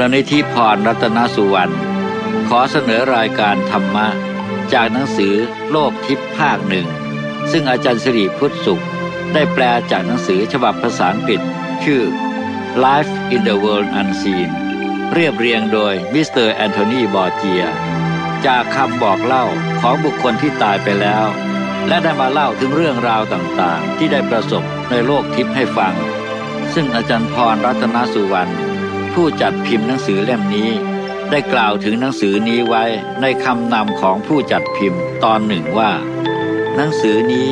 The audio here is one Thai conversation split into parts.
ลนิธิพรรัตนสุวรรณขอเสนอรายการธรรมะ จากหนังสือโลกทิพย์ภาคหนึ่ง ซึ่งอาจารย์ศิริพุทธศุกร์ ได้แปลจากหนังสือฉบับภาษาอังกฤษ ชื่อ Life in the World Unseen เรียบเรียงโดยมิสเตอร์แอนโทนีบอร์เจีย จากคำบอกเล่าของบุคคลที่ตายไปแล้ว และได้มาเล่าถึงเรื่องราวต่างๆ ที่ได้ประสบในโลกทิพย์ให้ฟัง ซึ่งอาจารย์พรรัตนสุวรรณ ผู้จัดพิมพ์หนังสือเล่มนี้ ได้กล่าวถึงหนังสือนี้ไว้ในคำนำของผู้จัดพิมพ์ตอนหนึ่งว่า หนังสือนี้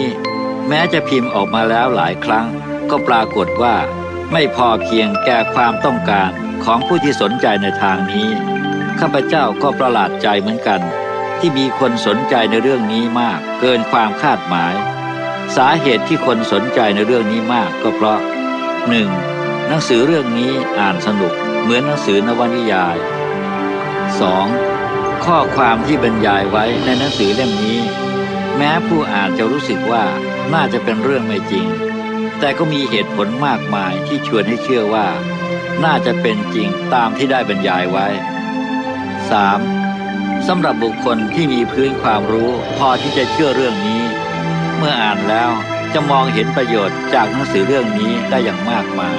แม้จะพิมพ์ออกมาแล้วหลายครั้ง ก็ปรากฏว่า ไม่พอเพียงแก่ความต้องการของผู้ที่สนใจในทางนี้ข้าพเจ้าก็ประหลาดใจเหมือนกัน ที่มีคนสนใจในเรื่องนี้มากเกินความคาดหมาย สาเหตุที่คนสนใจในเรื่องนี้มากก็เพราะ 1. หนังสือเรื่องนี้อ่านสนุก เหมือนหนังสือนวนิยาย 2. ข้อความที่บรรยายไว้ในหนังสือเล่มนี้ แม้ผู้อ่านจะรู้สึกว่าน่าจะเป็นเรื่องไม่จริง แต่ก็มีเหตุผลมากมายที่ชวนให้เชื่อว่า น่าจะเป็นจริงตามที่ได้บรรยายไว้ 3. สำหรับบุคคลที่มีพื้นความรู้พอที่จะเชื่อเรื่องนี้ เมื่ออ่านแล้วจะมองเห็นประโยชน์จากหนังสือเรื่องนี้ได้อย่างมากมาย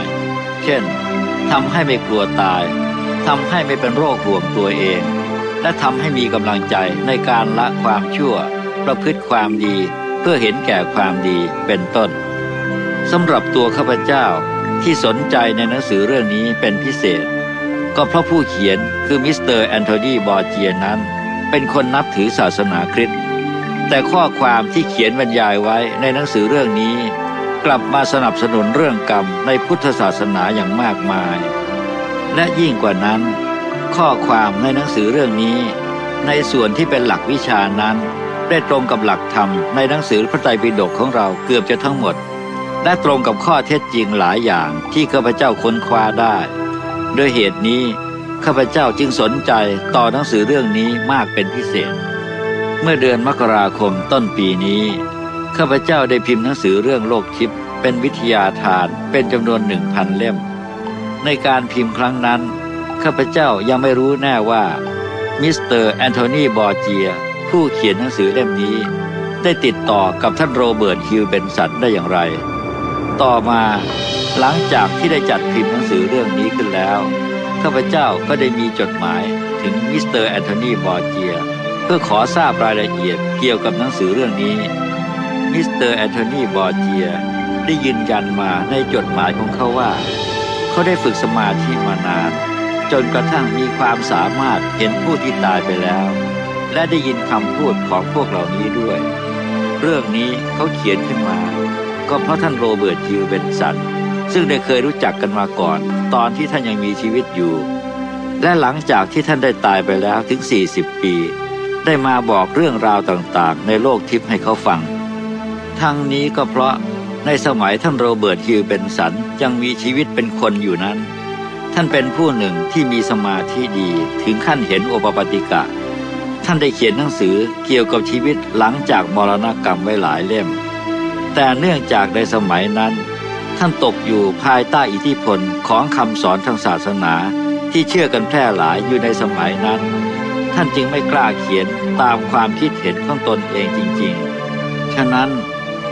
เช่น ทำให้ไม่กลัวตายทำให้ไม่เป็นโรคห่วงตัวเอง และทำให้มีกำลังใจในการละความชั่ว ประพฤติความดีเพื่อเห็นแก่ความดีเป็นต้นสำหรับตัวข้าพเจ้าที่สนใจในหนังสือเรื่องนี้เป็นพิเศษ ก็เพราะผู้เขียนคือมิสเตอร์แอนโทนีบอร์เจียนั้น เป็นคนนับถือศาสนาคริสต์แต่ข้อความที่เขียนบรรยายไว้ในหนังสือเรื่องนี้ กลับมาสนับสนุนเรื่องกรรมในพุทธศาสนาอย่างมากมาย และยิ่งกว่านั้น ข้อความในหนังสือเรื่องนี้ ในส่วนที่เป็นหลักวิชานั้น ได้ตรงกับหลักธรรมในหนังสือพระไตรปิฎกของเราเกือบจะทั้งหมด และตรงกับข้อเท็จจริงหลายอย่างที่ข้าพเจ้าค้นคว้าได้ด้วยเหตุนี้ข้าพเจ้าจึงสนใจต่อหนังสือเรื่องนี้มากเป็นพิเศษ เมื่อเดือนมกราคมต้นปีนี้ ข้าพเจ้าได้พิมพ์หนังสือเรื่องโลกทิพย์เป็นวิทยาทานเป็นจำนวนหนึ่งพันเล่ม ในการพิมพ์ครั้งนั้น ข้าพเจ้ายังไม่รู้แน่ว่า มิสเตอร์แอนโทนีบอร์เจีย ผู้เขียนหนังสือเล่มนี้ ได้ติดต่อกับท่านโรเบิร์ตฮิวเบนสันได้อย่างไร ต่อมาหลังจากที่ได้จัดพิมพ์หนังสือเรื่องนี้ขึ้นแล้ว ข้าพเจ้าก็ได้มีจดหมายถึงมิสเตอร์แอนโทนีบอร์เจีย เพื่อขอทราบรายละเอียดเกี่ยวกับหนังสือเรื่องนี้ มิสเตอร์แอนโทนีบอร์เจียได้ยืนยันมาในจดหมายของเขาว่า เขาได้ฝึกสมาธิมานาน จนกระทั่งมีความสามารถเห็นผู้ที่ตายไปแล้ว และได้ยินคำพูดของพวกเหล่านี้ด้วย เรื่องนี้เขาเขียนขึ้นมา ก็เพราะท่านโรเบิร์ตฮิวเบนสันซึ่งได้เคยรู้จักกันมาก่อน ตอนที่ท่านยังมีชีวิตอยู่ และหลังจากที่ท่านได้ตายไปแล้วถึง 40 ปี ได้มาบอกเรื่องราวต่างๆ ในโลกทิพย์ให้เขาฟัง ทั้งนี้ก็เพราะในสมัยท่านโรเบิร์ตฮิวเบนสันยังมีชีวิตเป็นคนอยู่นั้น ท่านเป็นผู้หนึ่งที่มีสมาธิดีถึงขั้นเห็นโอปปติกะ ท่านได้เขียนหนังสือเกี่ยวกับชีวิตหลังจากมรณกรรมไว้หลายเล่ม แต่เนื่องจากในสมัยนั้น ท่านตกอยู่ภายใต้อิทธิพลของคำสอนทางศาสนาที่เชื่อกันแพร่หลายอยู่ในสมัยนั้น ท่านจึงไม่กล้าเขียนตามความคิดเห็นของตนเองจริง ๆ ฉะนั้น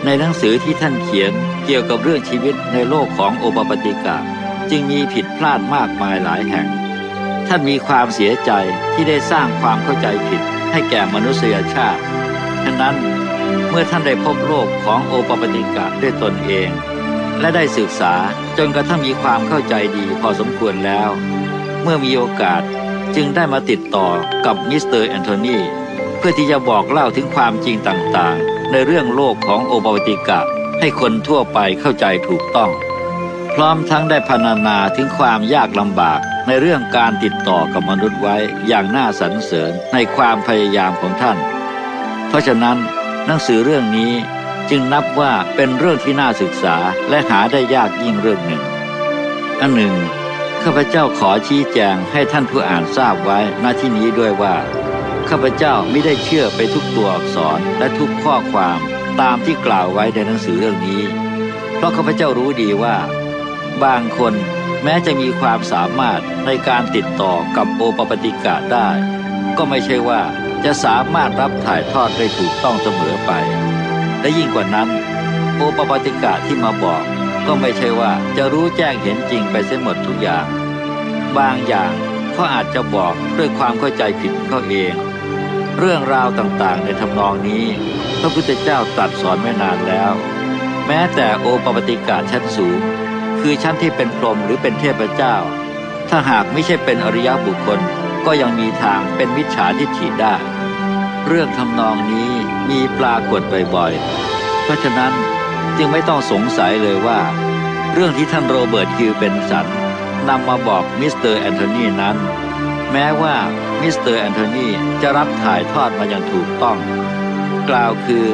ในหนังสือที่ท่านเขียนเกี่ยวกับเรื่องชีวิตในโลกของโอปปติกะ จึงมีผิดพลาดมากมายหลายแห่ง ท่านมีความเสียใจที่ได้สร้างความเข้าใจผิดให้แก่มนุษยชาติ ฉะนั้นเมื่อท่านได้พบโลกของโอปปติกะด้วยตนเอง และได้ศึกษาจนกระทั่งมีความเข้าใจดีพอสมควรแล้ว เมื่อมีโอกาสจึงได้มาติดต่อกับมิสเตอร์แอนโทนีเพื่อที่จะบอกเล่าถึงความจริงต่างๆ ในเรื่องโลกของโอปปติกะให้คนทั่วไปเข้าใจถูกต้อง พร้อมทั้งได้พรรณนาถึงความยากลำบากในเรื่องการติดต่อกับมนุษย์ไว้อย่างน่าสรรเสริญในความพยายามของท่าน เพราะฉะนั้นหนังสือเรื่องนี้จึงนับว่าเป็นเรื่องที่น่าศึกษาและหาได้ยากยิ่งเรื่องหนึ่ง อันหนึ่งข้าพเจ้าขอชี้แจงให้ท่านผู้อ่านทราบไว้ณที่นี้ด้วยว่า ข้าพเจ้าไม่ได้เชื่อไปทุกตัวอักษรและทุกข้อความตามที่กล่าวไว้ในหนังสือเรื่องนี้ เพราะข้าพเจ้ารู้ดีว่า บางคนแม้จะมีความสามารถในการติดต่อกับโอปปติกะได้ ก็ไม่ใช่ว่าจะสามารถรับถ่ายทอดได้ถูกต้องเสมอไป และยิ่งกว่านั้น โอปปติกะที่มาบอก ก็ไม่ใช่ว่าจะรู้แจ้งเห็นจริงไปเสียหมดทุกอย่าง บางอย่างเขาอาจจะบอกด้วยความเข้าใจผิดเขาเอง เรื่องราวต่างๆ ในทำนองนี้ พระพุทธเจ้าตรัสสอนไว้นานแล้ว แม้แต่โอปปติกะชั้นสูง คือชั้นที่เป็นพรหมหรือเป็นเทพเจ้า ถ้าหากไม่ใช่เป็นอริยบุคคลก็ยังมีทางเป็นมิจฉาทิฏฐิได้ เรื่องทำนองนี้มีปรากฏบ่อยๆ เพราะฉะนั้นจึงไม่ต้องสงสัยเลยว่า เรื่องที่ท่านโรเบิร์ตฮิวเบนสันนำมาบอกมิสเตอร์แอนโทนีนั้น แม้ว่า มิสเตอร์แอนโทนีจะรับถ่ายทอดมาอย่างถูกต้อง กล่าวคือ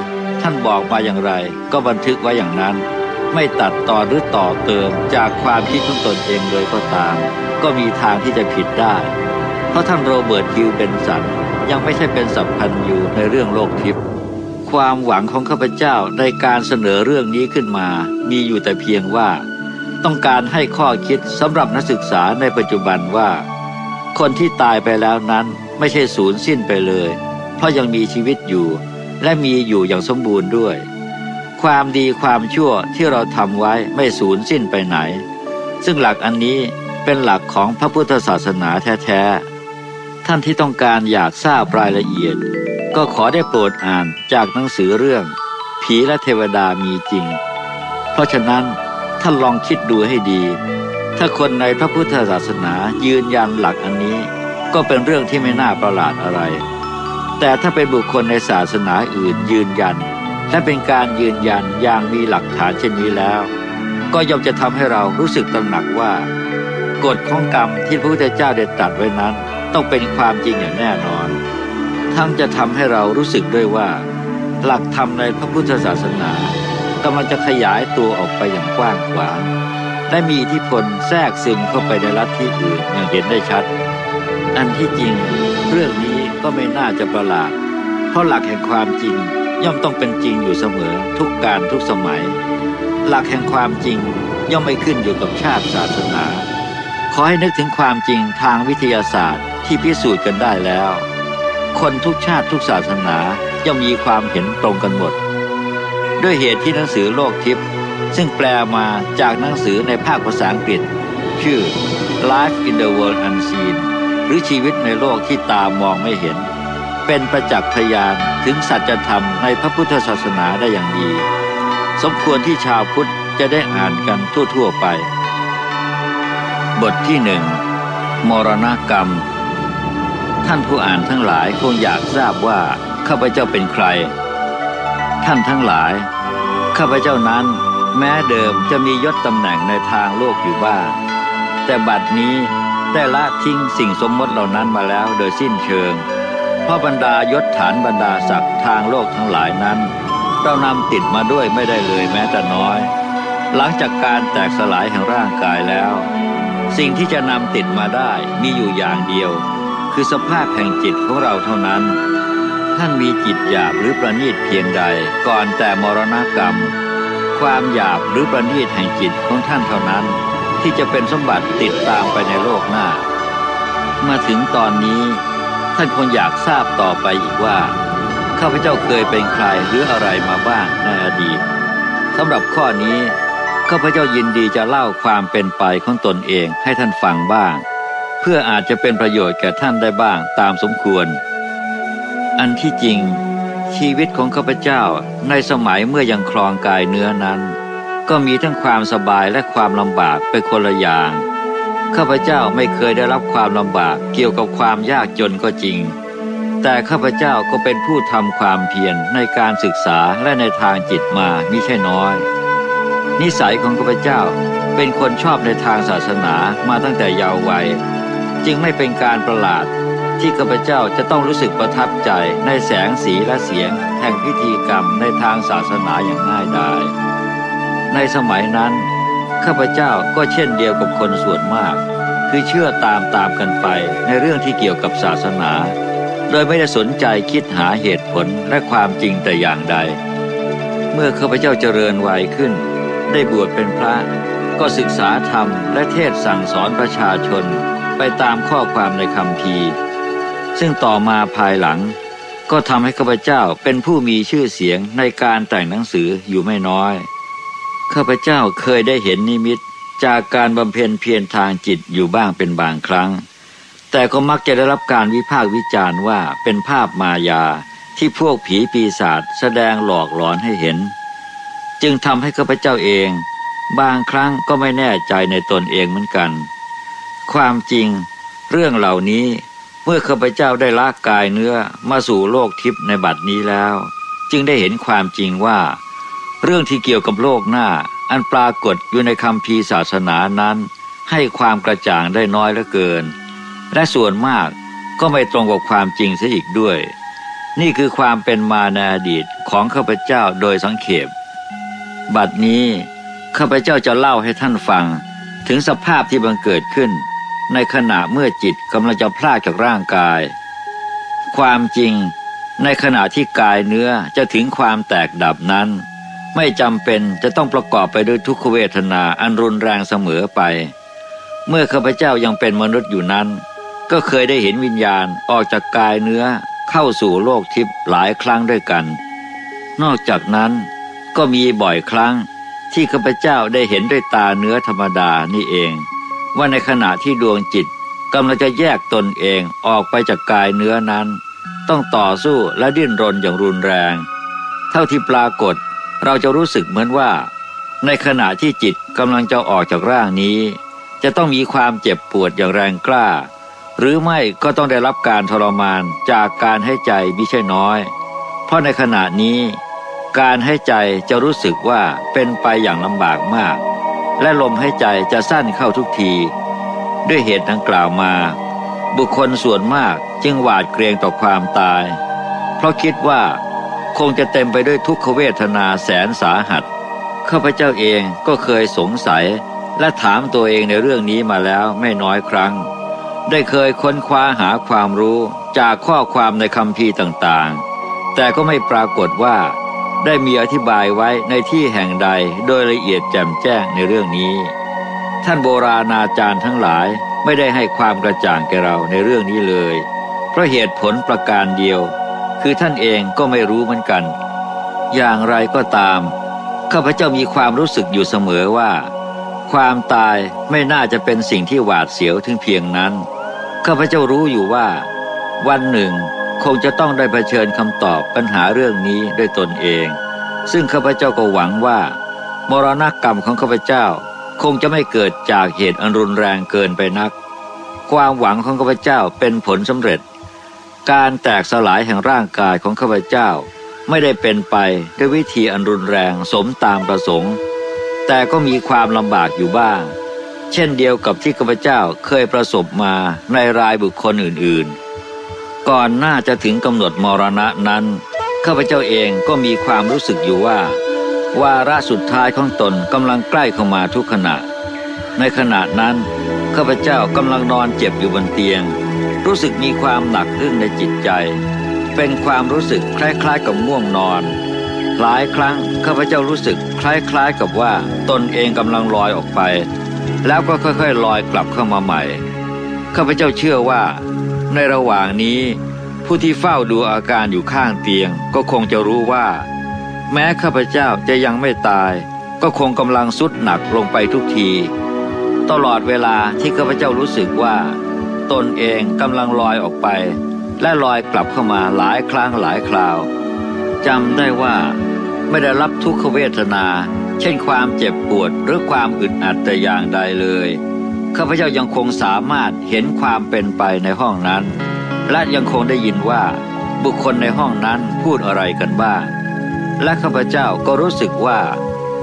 ท่านบอกมาอย่างไร ก็บันทึกไว้อย่างนั้น ไม่ตัดต่อหรือต่อเติมจากความคิดของตนเองเลยก็ตาม ก็มีทางที่จะผิดได้ เพราะท่านโรเบิร์ตฮิวเบนสันยังไม่ใช่เป็นสัพพันธ์อยู่ในเรื่องโลกทิพย์ความหวังของข้าพเจ้าในการเสนอเรื่องนี้ขึ้นมา มีอยู่แต่เพียงว่า ต้องการให้ข้อคิดสำหรับนักศึกษาในปัจจุบันว่า คนที่ตายไปแล้วนั้นไม่ใช่สูญสิ้นไปเลย เพราะยังมีชีวิตอยู่ และมีอยู่อย่างสมบูรณ์ด้วย ความดีความชั่วที่เราทำไว้ไม่สูญสิ้นไปไหน ซึ่งหลักอันนี้เป็นหลักของพระพุทธศาสนาแท้ๆ ท่านที่ต้องการอยากทราบรายละเอียด ก็ขอได้โปรดอ่านจากหนังสือเรื่อง ผีและเทวดามีจริง เพราะฉะนั้นท่านลองคิดดูให้ดี ถ้าคนในพระพุทธศาสนายืนยันหลักอันนี้ ก็เป็นเรื่องที่ไม่น่าประหลาดอะไร แต่ถ้าเป็นบุคคลในศาสนาอื่นยืนยัน และเป็นการยืนยันอย่างมีหลักฐานเช่นนี้แล้ว ก็ย่อมจะทำให้เรารู้สึกตระหนักว่ากฎของกรรมที่พระพุทธเจ้าได้ตรัสไว้นั้น ต้องเป็นความจริงอย่างแน่นอน ทั้งจะทำให้เรารู้สึกด้วยว่า หลักธรรมในพระพุทธศาสนากำลังจะขยายตัวออกไปอย่างกว้างขวาง และมีอิทธิพลแทรกซึมเข้าไปในลัฐทธิอื่นอย่างเห็นได้ชัด อันที่จริงเรื่องนี้ก็ไม่น่าจะประหลาด เพราะหลักแห่งความจริงย่อมต้องเป็นจริงอยู่เสมอทุกการทุกสมัย หลักแห่งความจริงย่อมไม่ขึ้นอยู่กับชาติศาสนา ขอให้นึกถึงความจริงทางวิทยาศาสตร์ที่พิสูจน์กันได้แล้ว คนทุกชาติทุกศาสนาย่อมมีความเห็นตรงกันหมด ด้วยเหตุที่หนังสือโลกทิพย์ ซึ่งแปลมาจากหนังสือในภาคภาษาอังกฤษ ชื่อ Life in the World Unseen หรือชีวิตในโลกที่ตามองไม่เห็น เป็นประจักษ์พยานถึงสัจธรรมในพระพุทธศาสนาได้อย่างดี สมควรที่ชาวพุทธจะได้อ่านกันทั่ว ๆ ไป บทที่หนึ่งมรณกรรม ท่านผู้อ่านทั้งหลายคงอยากทราบว่าข้าพเจ้าเป็นใคร ท่านทั้งหลาย ข้าพเจ้านั้น แม้เดิมจะมียศตำแหน่งในทางโลกอยู่บ้าง แต่บัดนี้ได้ละทิ้งสิ่งสมมติเหล่านั้นมาแล้วโดยสิ้นเชิง เพราะบรรดายศฐานบรรดาศักดิ์ทางโลกทั้งหลายนั้น เรานำติดมาด้วยไม่ได้เลยแม้แต่น้อย หลังจากการแตกสลายแห่งร่างกายแล้ว สิ่งที่จะนำติดมาได้มีอยู่อย่างเดียว คือสภาพแห่งจิตของเราเท่านั้น ท่านมีจิตหยาบหรือประณีตเพียงใดก่อนแต่มรณกรรม ความหยาบหรือประณีตแห่งจิตของท่านเท่านั้นที่จะเป็นสมบัติติดตามไปในโลกหน้า มาถึงตอนนี้ ท่านคงอยากทราบต่อไปอีกว่า ข้าพเจ้าเคยเป็นใครหรืออะไรมาบ้างในอดีตสำหรับข้อนี้ ข้าพเจ้ายินดีจะเล่าความเป็นไปของตนเองให้ท่านฟังบ้าง เพื่ออาจจะเป็นประโยชน์แก่ท่านได้บ้างตามสมควร อันที่จริง ชีวิตของข้าพเจ้าในสมัยเมื่อยังครองกายเนื้อนั้น ก็มีทั้งความสบายและความลำบากไปคนละอย่าง ข้าพเจ้าไม่เคยได้รับความลำบากเกี่ยวกับความยากจนก็จริง แต่ข้าพเจ้าก็เป็นผู้ทำความเพียรในการศึกษาและในทางจิตมามิใช่น้อย นิสัยของข้าพเจ้าเป็นคนชอบในทางศาสนามาตั้งแต่ยาววัย จึงไม่เป็นการประหลาด ที่ข้าพเจ้าจะต้องรู้สึกประทับใจในแสงสีและเสียง แห่งพิธีกรรมในทางศาสนาอย่างง่ายดาย ในสมัยนั้น ข้าพเจ้าก็เช่นเดียวกับคนส่วนมาก คือเชื่อตามตามกันไปในเรื่องที่เกี่ยวกับศาสนา โดยไม่ได้สนใจคิดหาเหตุผลและความจริงแต่อย่างใด เมื่อข้าพเจ้าเจริญวัยขึ้น ได้บวชเป็นพระก็ศึกษาธรรมและเทศสั่งสอนประชาชนไปตามข้อความในคำพี ซึ่งต่อมาภายหลัง ก็ทำให้ข้าพเจ้าเป็นผู้มีชื่อเสียงในการแต่งหนังสืออยู่ไม่น้อย ข้าพเจ้าเคยได้เห็นนิมิตจากการบำเพ็ญเพียรทางจิตอยู่บ้างเป็นบางครั้ง แต่ก็มักจะได้รับการวิพากษ์วิจารณ์ว่าเป็นภาพมายาที่พวกผีปีศาจแสดงหลอกหลอนให้เห็น จึงทำให้ข้าพเจ้าเอง บางครั้งก็ไม่แน่ใจในตนเองเหมือนกัน ความจริง เรื่องเหล่านี้ เมื่อข้าพเจ้าได้ลากกายเนื้อมาสู่โลกทิพย์ในบัดนี้แล้ว จึงได้เห็นความจริงว่า เรื่องที่เกี่ยวกับโลกหน้า อันปรากฏอยู่ในคำพีศาสนานั้น ให้ความกระจ่างได้น้อยเหลือเกิน และส่วนมากก็ไม่ตรงกับความจริงเสียอีกด้วย นี่คือความเป็นมาในอดีตของข้าพเจ้าโดยสังเขปบัดนี้ข้าพเจ้าจะเล่าให้ท่านฟัง ถึงสภาพที่บังเกิดขึ้น ในขณะเมื่อจิตกำลังจะพลากจากร่างกาย ความจริง ในขณะที่กายเนื้อจะถึงความแตกดับนั้น ไม่จำเป็นจะต้องประกอบไปด้วยทุกขเวทนาอันรุนแรงเสมอไป เมื่อข้าพเจ้ายังเป็นมนุษย์อยู่นั้น ก็เคยได้เห็นวิญญาณออกจากกายเนื้อเข้าสู่โลกทิพย์หลายครั้งด้วยกัน นอกจากนั้นก็มีบ่อยครั้งที่ข้าพเจ้าได้เห็นด้วยตาเนื้อธรรมดานี่เอง ว่าในขณะที่ดวงจิตกำลังจะแยกตนเองออกไปจากกายเนื้อนั้น ต้องต่อสู้และดิ้นรนอย่างรุนแรง เท่าที่ปรากฏเราจะรู้สึกเหมือนว่า ในขณะที่จิตกำลังจะออกจากร่างนี้ จะต้องมีความเจ็บปวดอย่างแรงกล้า หรือไม่ก็ต้องได้รับการทรมานจากการให้ใจมิใช่น้อย เพราะในขณะนี้ การให้ใจจะรู้สึกว่าเป็นไปอย่างลำบากมาก และลมให้ใจจะสั้นเข้าทุกที ด้วยเหตุดังกล่าวมา บุคคลส่วนมากจึงหวาดเกรงต่อความตาย เพราะคิดว่าคงจะเต็มไปด้วยทุกขเวทนาแสนสาหัสข้าพเจ้าเองก็เคยสงสัยและถามตัวเองในเรื่องนี้มาแล้วไม่น้อยครั้ง ได้เคยค้นคว้าหาความรู้จากข้อความในคำพีต่างๆ แต่ก็ไม่ปรากฏว่า ได้มีอธิบายไว้ในที่แห่งใดโดยละเอียดแจ่มแจ้งในเรื่องนี้ ท่านโบราณอาจารย์ทั้งหลายไม่ได้ให้ความกระจ่างแก่เราในเรื่องนี้เลย เพราะเหตุผลประการเดียว คือท่านเองก็ไม่รู้เหมือนกัน อย่างไรก็ตาม ข้าพเจ้ามีความรู้สึกอยู่เสมอว่า ความตายไม่น่าจะเป็นสิ่งที่หวาดเสียวถึงเพียงนั้น ข้าพเจ้ารู้อยู่ว่า วันหนึ่ง คงจะต้องได้เผชิญคำตอบปัญหาเรื่องนี้ด้วยตนเอง ซึ่งข้าพเจ้าก็หวังว่า มรณกรรมของข้าพเจ้าคงจะไม่เกิดจากเหตุอันรุนแรงเกินไปนัก ความหวังของข้าพเจ้าเป็นผลสำเร็จ การแตกสลายแห่งร่างกายของข้าพเจ้าไม่ได้เป็นไปด้วยวิธีอันรุนแรงสมตามประสงค์ แต่ก็มีความลำบากอยู่บ้าง เช่นเดียวกับที่ข้าพเจ้าเคยประสบมาในรายบุคคลอื่นๆ ก่อนหน้าจะถึงกำหนดมรณะนั้นข้าพเจ้าเองก็มีความรู้สึกอยู่ว่า วาระสุดท้ายของตนกำลังใกล้เข้ามาทุกขณะ ในขณะนั้นข้าพเจ้ากำลังนอนเจ็บอยู่บนเตียง รู้สึกมีความหนักอึ้งในจิตใจ เป็นความรู้สึกคล้ายๆกับง่วงนอน หลายครั้งข้าพเจ้ารู้สึกคล้ายๆกับว่าตนเองกำลังลอยออกไป แล้วก็ค่อยๆลอยกลับเข้ามาใหม่ข้าพเจ้าเชื่อว่า ในระหว่างนี้ ผู้ที่เฝ้าดูอาการอยู่ข้างเตียง ก็คงจะรู้ว่า แม้ข้าพเจ้าจะยังไม่ตาย ก็คงกำลังสุดหนักลงไปทุกที ตลอดเวลาที่ข้าพเจ้ารู้สึกว่า ตนเองกำลังลอยออกไป และลอยกลับเข้ามาหลายครั้งหลายคราวจำได้ว่าไม่ได้รับทุกขเวทนา เช่นความเจ็บปวดหรือความอึดอัดแต่อย่างใดเลย ข้าพเจ้ายังคงสามารถเห็นความเป็นไปในห้องนั้น และยังคงได้ยินว่าบุคคลในห้องนั้นพูดอะไรกันบ้าง และข้าพเจ้าก็รู้สึกว่า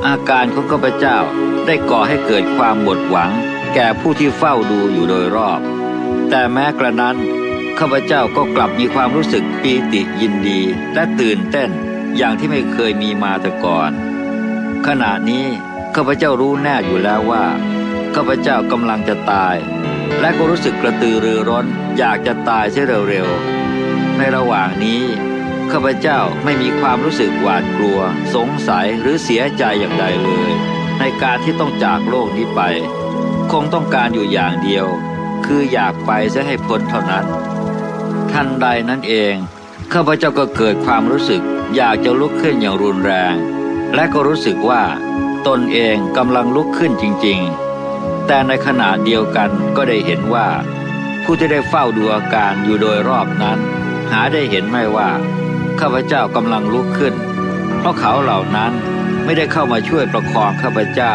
อาการของข้าพเจ้าได้ก่อให้เกิดความหมดหวัง แก่ผู้ที่เฝ้าดูอยู่โดยรอบ แต่แม้กระนั้นข้าพเจ้าก็กลับมีความรู้สึกปีติยินดี และตื่นเต้นอย่างที่ไม่เคยมีมาแต่ก่อน ขณะนี้ข้าพเจ้ารู้แน่อยู่แล้วว่า ข้าพเจ้ากำลังจะตาย และก็รู้สึกกระตือรือร้นอยากจะตายเสียเร็วๆ ในระหว่างนี้ข้าพเจ้าไม่มีความรู้สึกหวาดกลัว สงสัยหรือเสียใจอย่างใดเลย ในการที่ต้องจากโลกนี้ไป คงต้องการอยู่อย่างเดียว คืออยากไปจะให้พ้นเท่านั้น ทันใดนั้นเองข้าพเจ้าก็เกิดความรู้สึก อยากจะลุกขึ้นอย่างรุนแรง และก็รู้สึกว่า ตนเองกำลังลุกขึ้นจริง ๆ แต่ในขณะเดียวกันก็ได้เห็นว่า ผู้ที่ได้เฝ้าดูอาการอยู่โดยรอบนั้น หาได้เห็นไม่ว่า ข้าพเจ้ากำลังลุกขึ้น เพราะเขาเหล่านั้นไม่ได้เข้ามาช่วยประคองข้าพเจ้า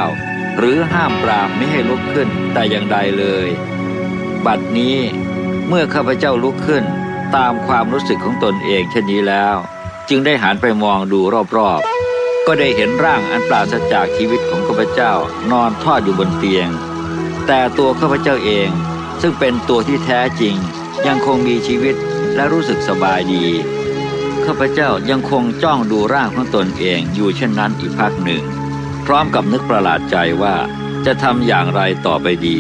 หรือห้ามปรามไม่ให้ลุกขึ้นแต่อย่างใดเลย บัดนี้เมื่อข้าพเจ้าลุกขึ้นตามความรู้สึกของตนเองเช่นนี้แล้ว จึงได้หันไปมองดูรอบๆ ก็ได้เห็นร่างอันปราศจากชีวิตของข้าพเจ้านอนทอดอยู่บนเตียง แต่ตัวข้าพเจ้าเอง ซึ่งเป็นตัวที่แท้จริง ยังคงมีชีวิตและรู้สึกสบายดีข้าพเจ้ายังคงจ้องดูร่างของตนเองอยู่เช่นนั้นอีกพักหนึ่ง พร้อมกับนึกประหลาดใจว่าจะทำอย่างไรต่อไปดี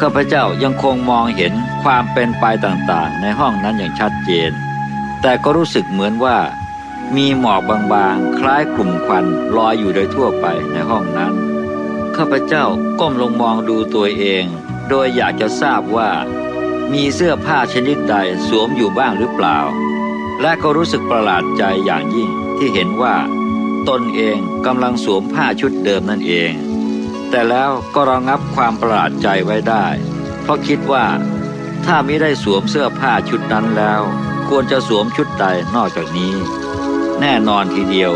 ข้าพเจ้ายังคงมองเห็นความเป็นไปต่างๆ ในห้องนั้นอย่างชัดเจน แต่ก็รู้สึกเหมือนว่า มีหมอกบางๆ คล้ายกลุ่มควันลอยอยู่โดยทั่วไปในห้องนั้น ข้าพเจ้าก้มลงมองดูตัวเอง โดยอยากจะทราบว่า มีเสื้อผ้าชนิดใดสวมอยู่บ้างหรือเปล่า และก็รู้สึกประหลาดใจอย่างยิ่งที่เห็นว่า ตนเองกำลังสวมผ้าชุดเดิมนั่นเอง แต่แล้วก็ระงับความประหลาดใจไว้ได้ เพราะคิดว่า ถ้าไม่ได้สวมเสื้อผ้าชุดนั้นแล้ว ควรจะสวมชุดใดนอกจากนี้ แน่นอนทีเดียว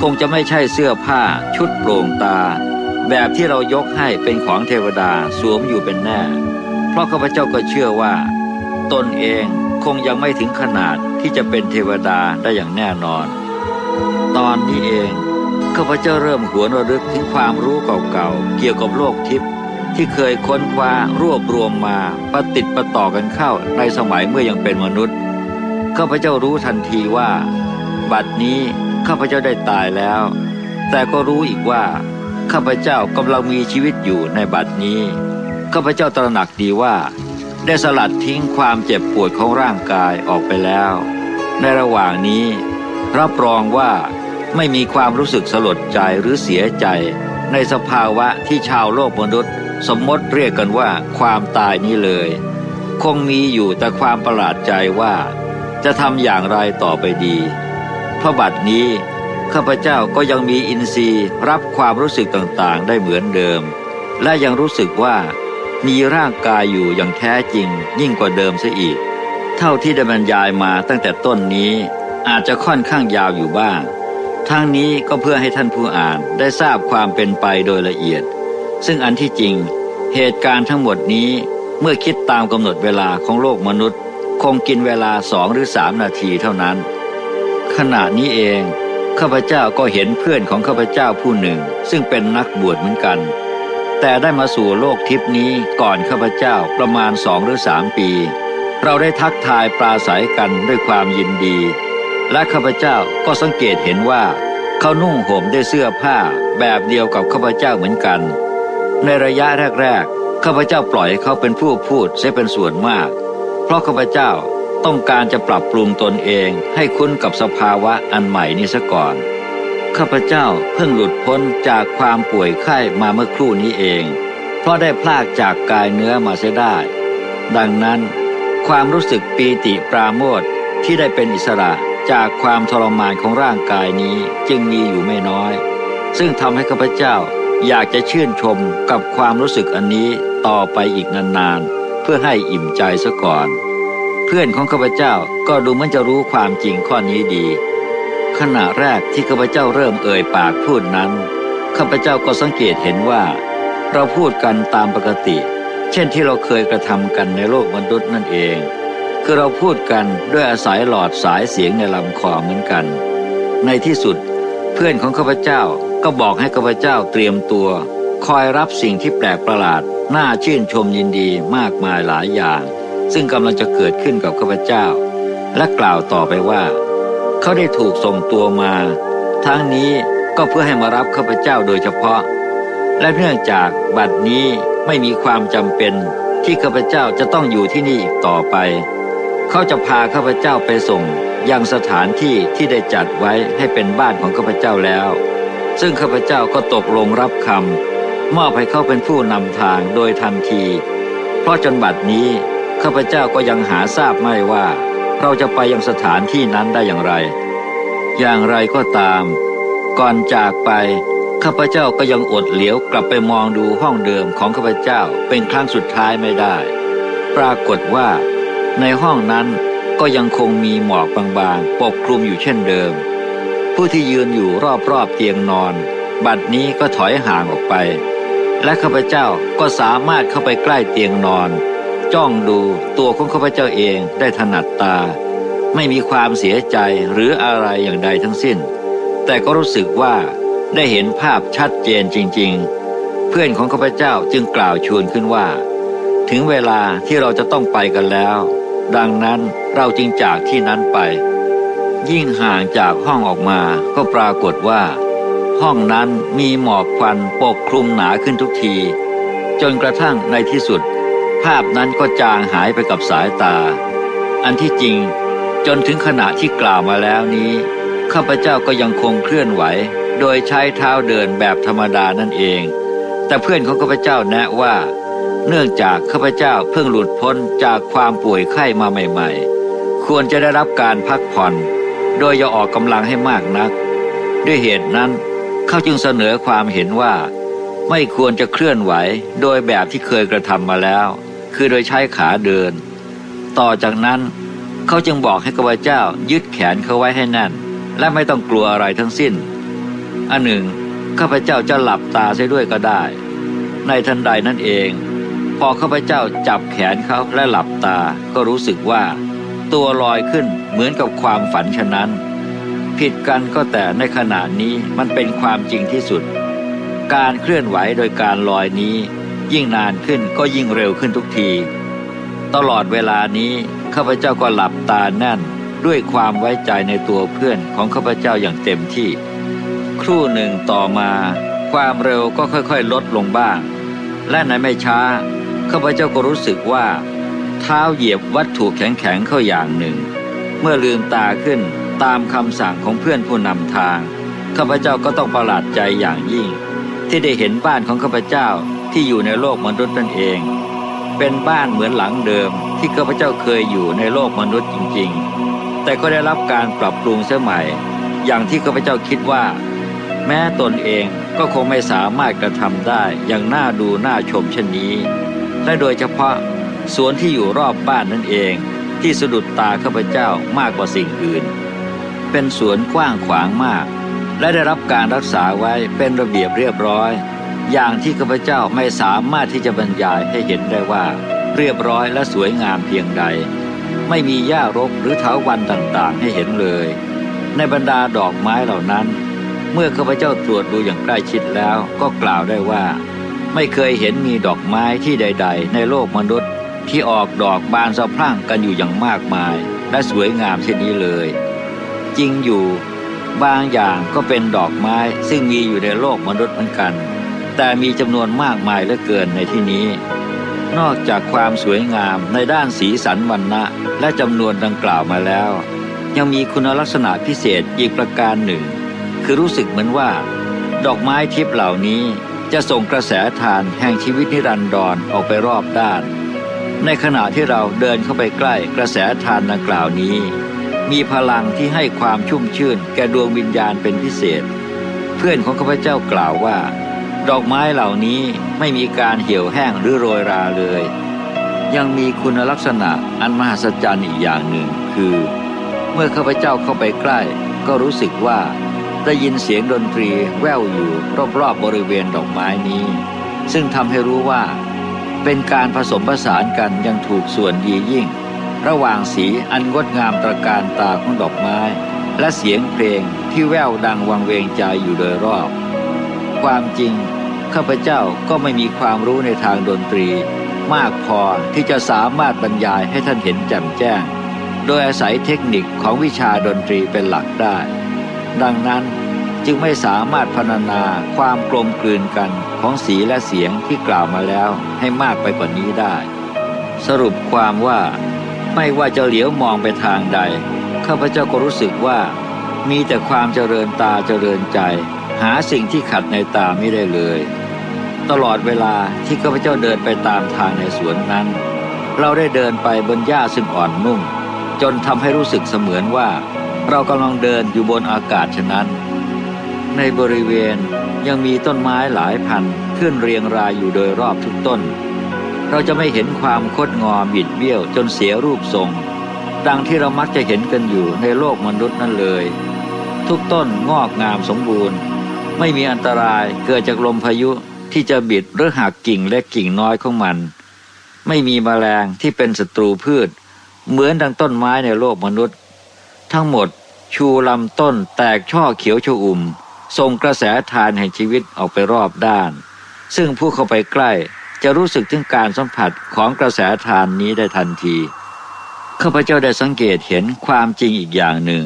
คงจะไม่ใช่เสื้อผ้าชุดโปร่งตา แบบที่เรายกให้เป็นของเทวดาสวมอยู่เป็นแน่ เพราะข้าพเจ้าก็เชื่อว่า ตนเองคงยังไม่ถึงขนาดที่จะเป็นเทวดาได้อย่างแน่นอน ตอนนี้เองข้าพเจ้าเริ่มหวนระลึกถึงความรู้เก่าๆเกี่ยวกับโลกทิพย์ที่เคยค้นคว้ารวบรวมมาประติดประต่อกันเข้าในสมัยเมื่อยังเป็นมนุษย์ข้าพเจ้ารู้ทันทีว่า บัดนี้ข้าพเจ้าได้ตายแล้ว แต่ก็รู้อีกว่า ข้าพเจ้ากำลังมีชีวิตอยู่ในบัดนี้ ข้าพเจ้าตระหนักดีว่า ได้สลัดทิ้งความเจ็บปวดของร่างกายออกไปแล้ว ในระหว่างนี้ รับรองว่าไม่มีความรู้สึกสลดใจหรือเสียใจ ในสภาวะที่ชาวโลกมนุษย์ สมมติเรียกกันว่าความตายนี้เลย คงมีอยู่แต่ความประหลาดใจว่า จะทำอย่างไรต่อไปดีเพราะบัดนี้ ข้าพเจ้าก็ยังมีอินทรีย์รับความรู้สึกต่างๆ ได้เหมือนเดิม และยังรู้สึกว่า มีร่างกายอยู่อย่างแท้จริง ยิ่งกว่าเดิมเสียอีก เท่าที่ได้บรรยายมาตั้งแต่ต้นนี้อาจจะค่อนข้างยาวอยู่บ้าง ทั้งนี้ก็เพื่อให้ท่านผู้อ่านได้ทราบความเป็นไปโดยละเอียด ซึ่งอันที่จริงเหตุการณ์ทั้งหมดนี้เมื่อคิดตามกำหนดเวลาของโลกมนุษย์ คงกินเวลาสองหรือสามนาทีเท่านั้น ขณะนี้เอง ข้าพเจ้าก็เห็นเพื่อนของข้าพเจ้าผู้หนึ่ง ซึ่งเป็นนักบวชเหมือนกัน แต่ได้มาสู่โลกทิพนี้ก่อนข้าพเจ้าประมาณสองหรือสามปี เราได้ทักทายปราศัยกันด้วยความยินดี และข้าพเจ้าก็สังเกตเห็นว่า เขานุ่งห่มด้วยเสื้อผ้าแบบเดียวกับข้าพเจ้าเหมือนกัน ในระยะแรกๆข้าพเจ้าปล่อยเขาเป็นผู้พูดเสียเป็นส่วนมาก เพราะข้าพเจ้า ต้องการจะปรับปรุงตนเองให้คุ้นกับสภาวะอันใหม่นี้ซะก่อน ข้าพเจ้าเพิ่งหลุดพ้นจากความป่วยไข้มาเมื่อครู่นี้เอง เพราะได้พลากจากกายเนื้อมาเสียได้ ดังนั้น ความรู้สึกปีติปราโมทที่ได้เป็นอิสระจากความทรมานของร่างกายนี้จึงมีอยู่ไม่น้อย ซึ่งทำให้ข้าพเจ้าอยากจะชื่นชมกับความรู้สึกอันนี้ต่อไปอีกนานๆ เพื่อให้อิ่มใจซะก่อน เพื่อนของข้าพเจ้าก็ดูเหมือนจะรู้ความจริงข้อนี้ดี ขณะแรกที่ข้าพเจ้าเริ่มเอ่ยปากพูดนั้นข้าพเจ้าก็สังเกตเห็นว่า เราพูดกันตามปกติ เช่นที่เราเคยกระทำกันในโลกมนุษย์นั่นเอง คือเราพูดกันด้วยอาศัยหลอดสายเสียงในลำคอเหมือนกัน ในที่สุด เพื่อนของข้าพเจ้าก็บอกให้ข้าพเจ้าเตรียมตัว คอยรับสิ่งที่แปลกประหลาดน่าชื่นชมยินดีมากมายหลายอย่าง ซึ่งกำลังจะเกิดขึ้นกับข้าพเจ้า และกล่าวต่อไปว่า เขาได้ถูกส่งตัวมา ทั้งนี้ก็เพื่อให้มารับข้าพเจ้าโดยเฉพาะ และเนื่องจากบัดนี้ไม่มีความจำเป็นที่ข้าพเจ้าจะต้องอยู่ที่นี่อีกต่อไป เขาจะพาข้าพเจ้าไปส่งยังสถานที่ที่ได้จัดไว้ให้เป็นบ้านของข้าพเจ้าแล้ว ซึ่งข้าพเจ้าก็ตกลงรับคำมอบให้เขาเป็นผู้นำทางโดยทันที เพราะจนบัดนี้ ข้าพเจ้าก็ยังหาทราบไม่ว่า เราจะไปยังสถานที่นั้นได้อย่างไร อย่างไรก็ตาม ก่อนจากไปข้าพเจ้าก็ยังอดเหลียวกลับไปมองดูห้องเดิมของข้าพเจ้าเป็นครั้งสุดท้ายไม่ได้ ปรากฏว่า ในห้องนั้นก็ยังคงมีหมอกบางๆปกคลุมอยู่เช่นเดิม ผู้ที่ยืนอยู่รอบๆเตียงนอน บัดนี้ก็ถอยห่างออกไป และข้าพเจ้าก็สามารถเข้าไปใกล้เตียงนอน จ้องดูตัวของข้าพเจ้าเองได้ถนัดตา ไม่มีความเสียใจหรืออะไรอย่างใดทั้งสิ้น แต่ก็รู้สึกว่าได้เห็นภาพชัดเจนจริง ๆ เพื่อนของข้าพเจ้าจึงกล่าวชวนขึ้นว่า ถึงเวลาที่เราจะต้องไปกันแล้ว ดังนั้นเราจึงจากที่นั้นไป ยิ่งห่างจากห้องออกมาก็ปรากฏว่า ห้องนั้นมีหมอกควันปกคลุมหนาขึ้นทุกที จนกระทั่งในที่สุด ภาพนั้นก็จางหายไปกับสายตา อันที่จริงจนถึงขณะที่กล่าวมาแล้วนี้ข้าพเจ้าก็ยังคงเคลื่อนไหว โดยใช้เท้าเดินแบบธรรมดานั่นเอง แต่เพื่อนของข้าพเจ้าแนะว่า เนื่องจากข้าพเจ้าเพิ่งหลุดพ้นจากความป่วยไข้มาใหม่ ๆ ควรจะได้รับการพักผ่อน โดยอย่าออกกำลังให้มากนัก ด้วยเหตุนั้นเขาจึงเสนอความเห็นว่า ไม่ควรจะเคลื่อนไหวโดยแบบที่เคยกระทำมาแล้ว คือโดยใช้ขาเดิน ต่อจากนั้นเขาจึงบอกให้ข้าพเจ้ายึดแขนเขาไว้ให้แน่น และไม่ต้องกลัวอะไรทั้งสิ้น อันหนึ่งข้าพเจ้าจะหลับตาเสียด้วยก็ได้ ในทันใดนั่นเอง พอข้าพเจ้าจับแขนเขาและหลับตาก็รู้สึกว่า ตัวลอยขึ้นเหมือนกับความฝันฉะนั้น ผิดกันก็แต่ในขณะนี้มันเป็นความจริงที่สุด การเคลื่อนไหวโดยการลอยนี้ ยิ่งนานขึ้นก็ยิ่งเร็วขึ้นทุกที ตลอดเวลานี้ข้าพเจ้าก็หลับตาแน่นด้วยความไว้ใจในตัวเพื่อนของข้าพเจ้าอย่างเต็มที่ ครู่หนึ่งต่อมา ความเร็วก็ค่อยๆ ลดลงบ้าง และในไม่ช้าข้าพเจ้าก็รู้สึกว่า เท้าเหยียบวัตถุแข็งๆเข้าอย่างหนึ่ง เมื่อลืมตาขึ้นตามคำสั่งของเพื่อนผู้นำทางข้าพเจ้าก็ต้องประหลาดใจอย่างยิ่ง ที่ได้เห็นบ้านของข้าพเจ้า ที่อยู่ในโลกมนุษย์นั่นเอง เป็นบ้านเหมือนหลังเดิมที่ข้าพเจ้าเคยอยู่ในโลกมนุษย์จริงๆ แต่ก็ได้รับการปรับปรุงเสียใหม่ อย่างที่ข้าพเจ้าคิดว่า แม้ตนเองก็คงไม่สามารถกระทำได้อย่างน่าดูน่าชมเช่นนี้ และโดยเฉพาะสวนที่อยู่รอบบ้านนั่นเองที่สะดุดตาข้าพเจ้ามากกว่าสิ่งอื่น เป็นสวนกว้างขวางมาก และได้รับการรักษาไว้เป็นระเบียบเรียบร้อย อย่างที่ข้าพเจ้าไม่สามารถที่จะบรรยายให้เห็นได้ว่า เรียบร้อยและสวยงามเพียงใด ไม่มีหญ้ารกหรือเถาวันต่างๆ ให้เห็นเลย ในบรรดาดอกไม้เหล่านั้น เมื่อข้าพเจ้าตรวจดูอย่างใกล้ชิดแล้วก็กล่าวได้ว่า ไม่เคยเห็นมีดอกไม้ที่ใด ๆ ในโลกมนุษย์ ที่ออกดอกบานสะพรั่งกันอยู่อย่างมากมาย และสวยงามเช่นนี้เลย จริงอยู่บางอย่างก็เป็นดอกไม้ซึ่งมีอยู่ในโลกมนุษย์เหมือนกัน แต่มีจำนวนมากมายเหลือเกินในที่นี้ นอกจากความสวยงามในด้านสีสันวรรณะ และจำนวนดังกล่าวมาแล้ว ยังมีคุณลักษณะพิเศษอีกประการหนึ่ง คือรู้สึกเหมือนว่า ดอกไม้ทิพย์เหล่านี้จะส่งกระแสทานแห่งชีวิตนิรันดรออกไปรอบด้าน ในขณะที่เราเดินเข้าไปใกล้กระแสทานดังกล่าวนี้ มีพลังที่ให้ความชุ่มชื่น แก่ดวงวิญญาณเป็นพิเศษ เพื่อนของข้าพเจ้ากล่าวว่า ดอกไม้เหล่านี้ไม่มีการเหี่ยวแห้งหรือโรยราเลย ยังมีคุณลักษณะอันมหัศจรรย์อีกอย่างหนึ่ง คือ เมื่อข้าพเจ้าเข้าไปใกล้ ก็รู้สึกว่าได้ยินเสียงดนตรีแว่วอยู่รอบๆบบริเวณดอกไม้นี้ ซึ่งทำให้รู้ว่า เป็นการผสมผสานกันยังถูกส่วนดียิ่ง ระหว่างสีอันงดงามตระการตาของดอกไม้ และเสียงเพลงที่แว่วดังวังเวงใจอยู่โดยรอบ ความจริง ข้าพเจ้าก็ไม่มีความรู้ในทางดนตรี มากพอที่จะสามารถบรรยายให้ท่านเห็นแจ่มแจ้ง โดยอาศัยเทคนิคของวิชาดนตรีเป็นหลักได้ ดังนั้นจึงไม่สามารถพรรณนาความกลมกลืนกันของสีและเสียงที่กล่าวมาแล้วให้มากไปกว่านี้ได้ สรุปความว่าไม่ว่าจะเหลียวมองไปทางใด ข้าพเจ้าก็รู้สึกว่า มีแต่ความเจริญตาเจริญใจ หาสิ่งที่ขัดในตาไม่ได้เลย ตลอดเวลาที่ข้าพเจ้าเดินไปตามทางในสวนนั้น เราได้เดินไปบนหญ้าซึ่งอ่อนนุ่ม จนทำให้รู้สึกเสมือนว่า เรากำลังเดินอยู่บนอากาศฉะนั้น ในบริเวณยังมีต้นไม้หลายพันขึ้นเรียงรายอยู่โดยรอบทุกต้น เราจะไม่เห็นความคดงอบิดเบี้ยวจนเสียรูปทรง ดังที่เรามักจะเห็นกันอยู่ในโลกมนุษย์นั่นเลย ทุกต้นงอกงามสมบูรณ์ ไม่มีอันตรายเกิดจากลมพายุ ที่จะบิดหรือหักกิ่งและกิ่งน้อยของมัน ไม่มีแมลงที่เป็นศัตรูพืช เหมือนดังต้นไม้ในโลกมนุษย์ ทั้งหมดชูลำต้นแตกช่อเขียวชอุ่มส่งกระแสทานแห่งชีวิตออกไปรอบด้าน ซึ่งผู้เข้าไปใกล้จะรู้สึกถึงการสัมผัสของกระแสทานนี้ได้ทันทีข้าพเจ้าได้สังเกตเห็นความจริงอีกอย่างหนึ่ง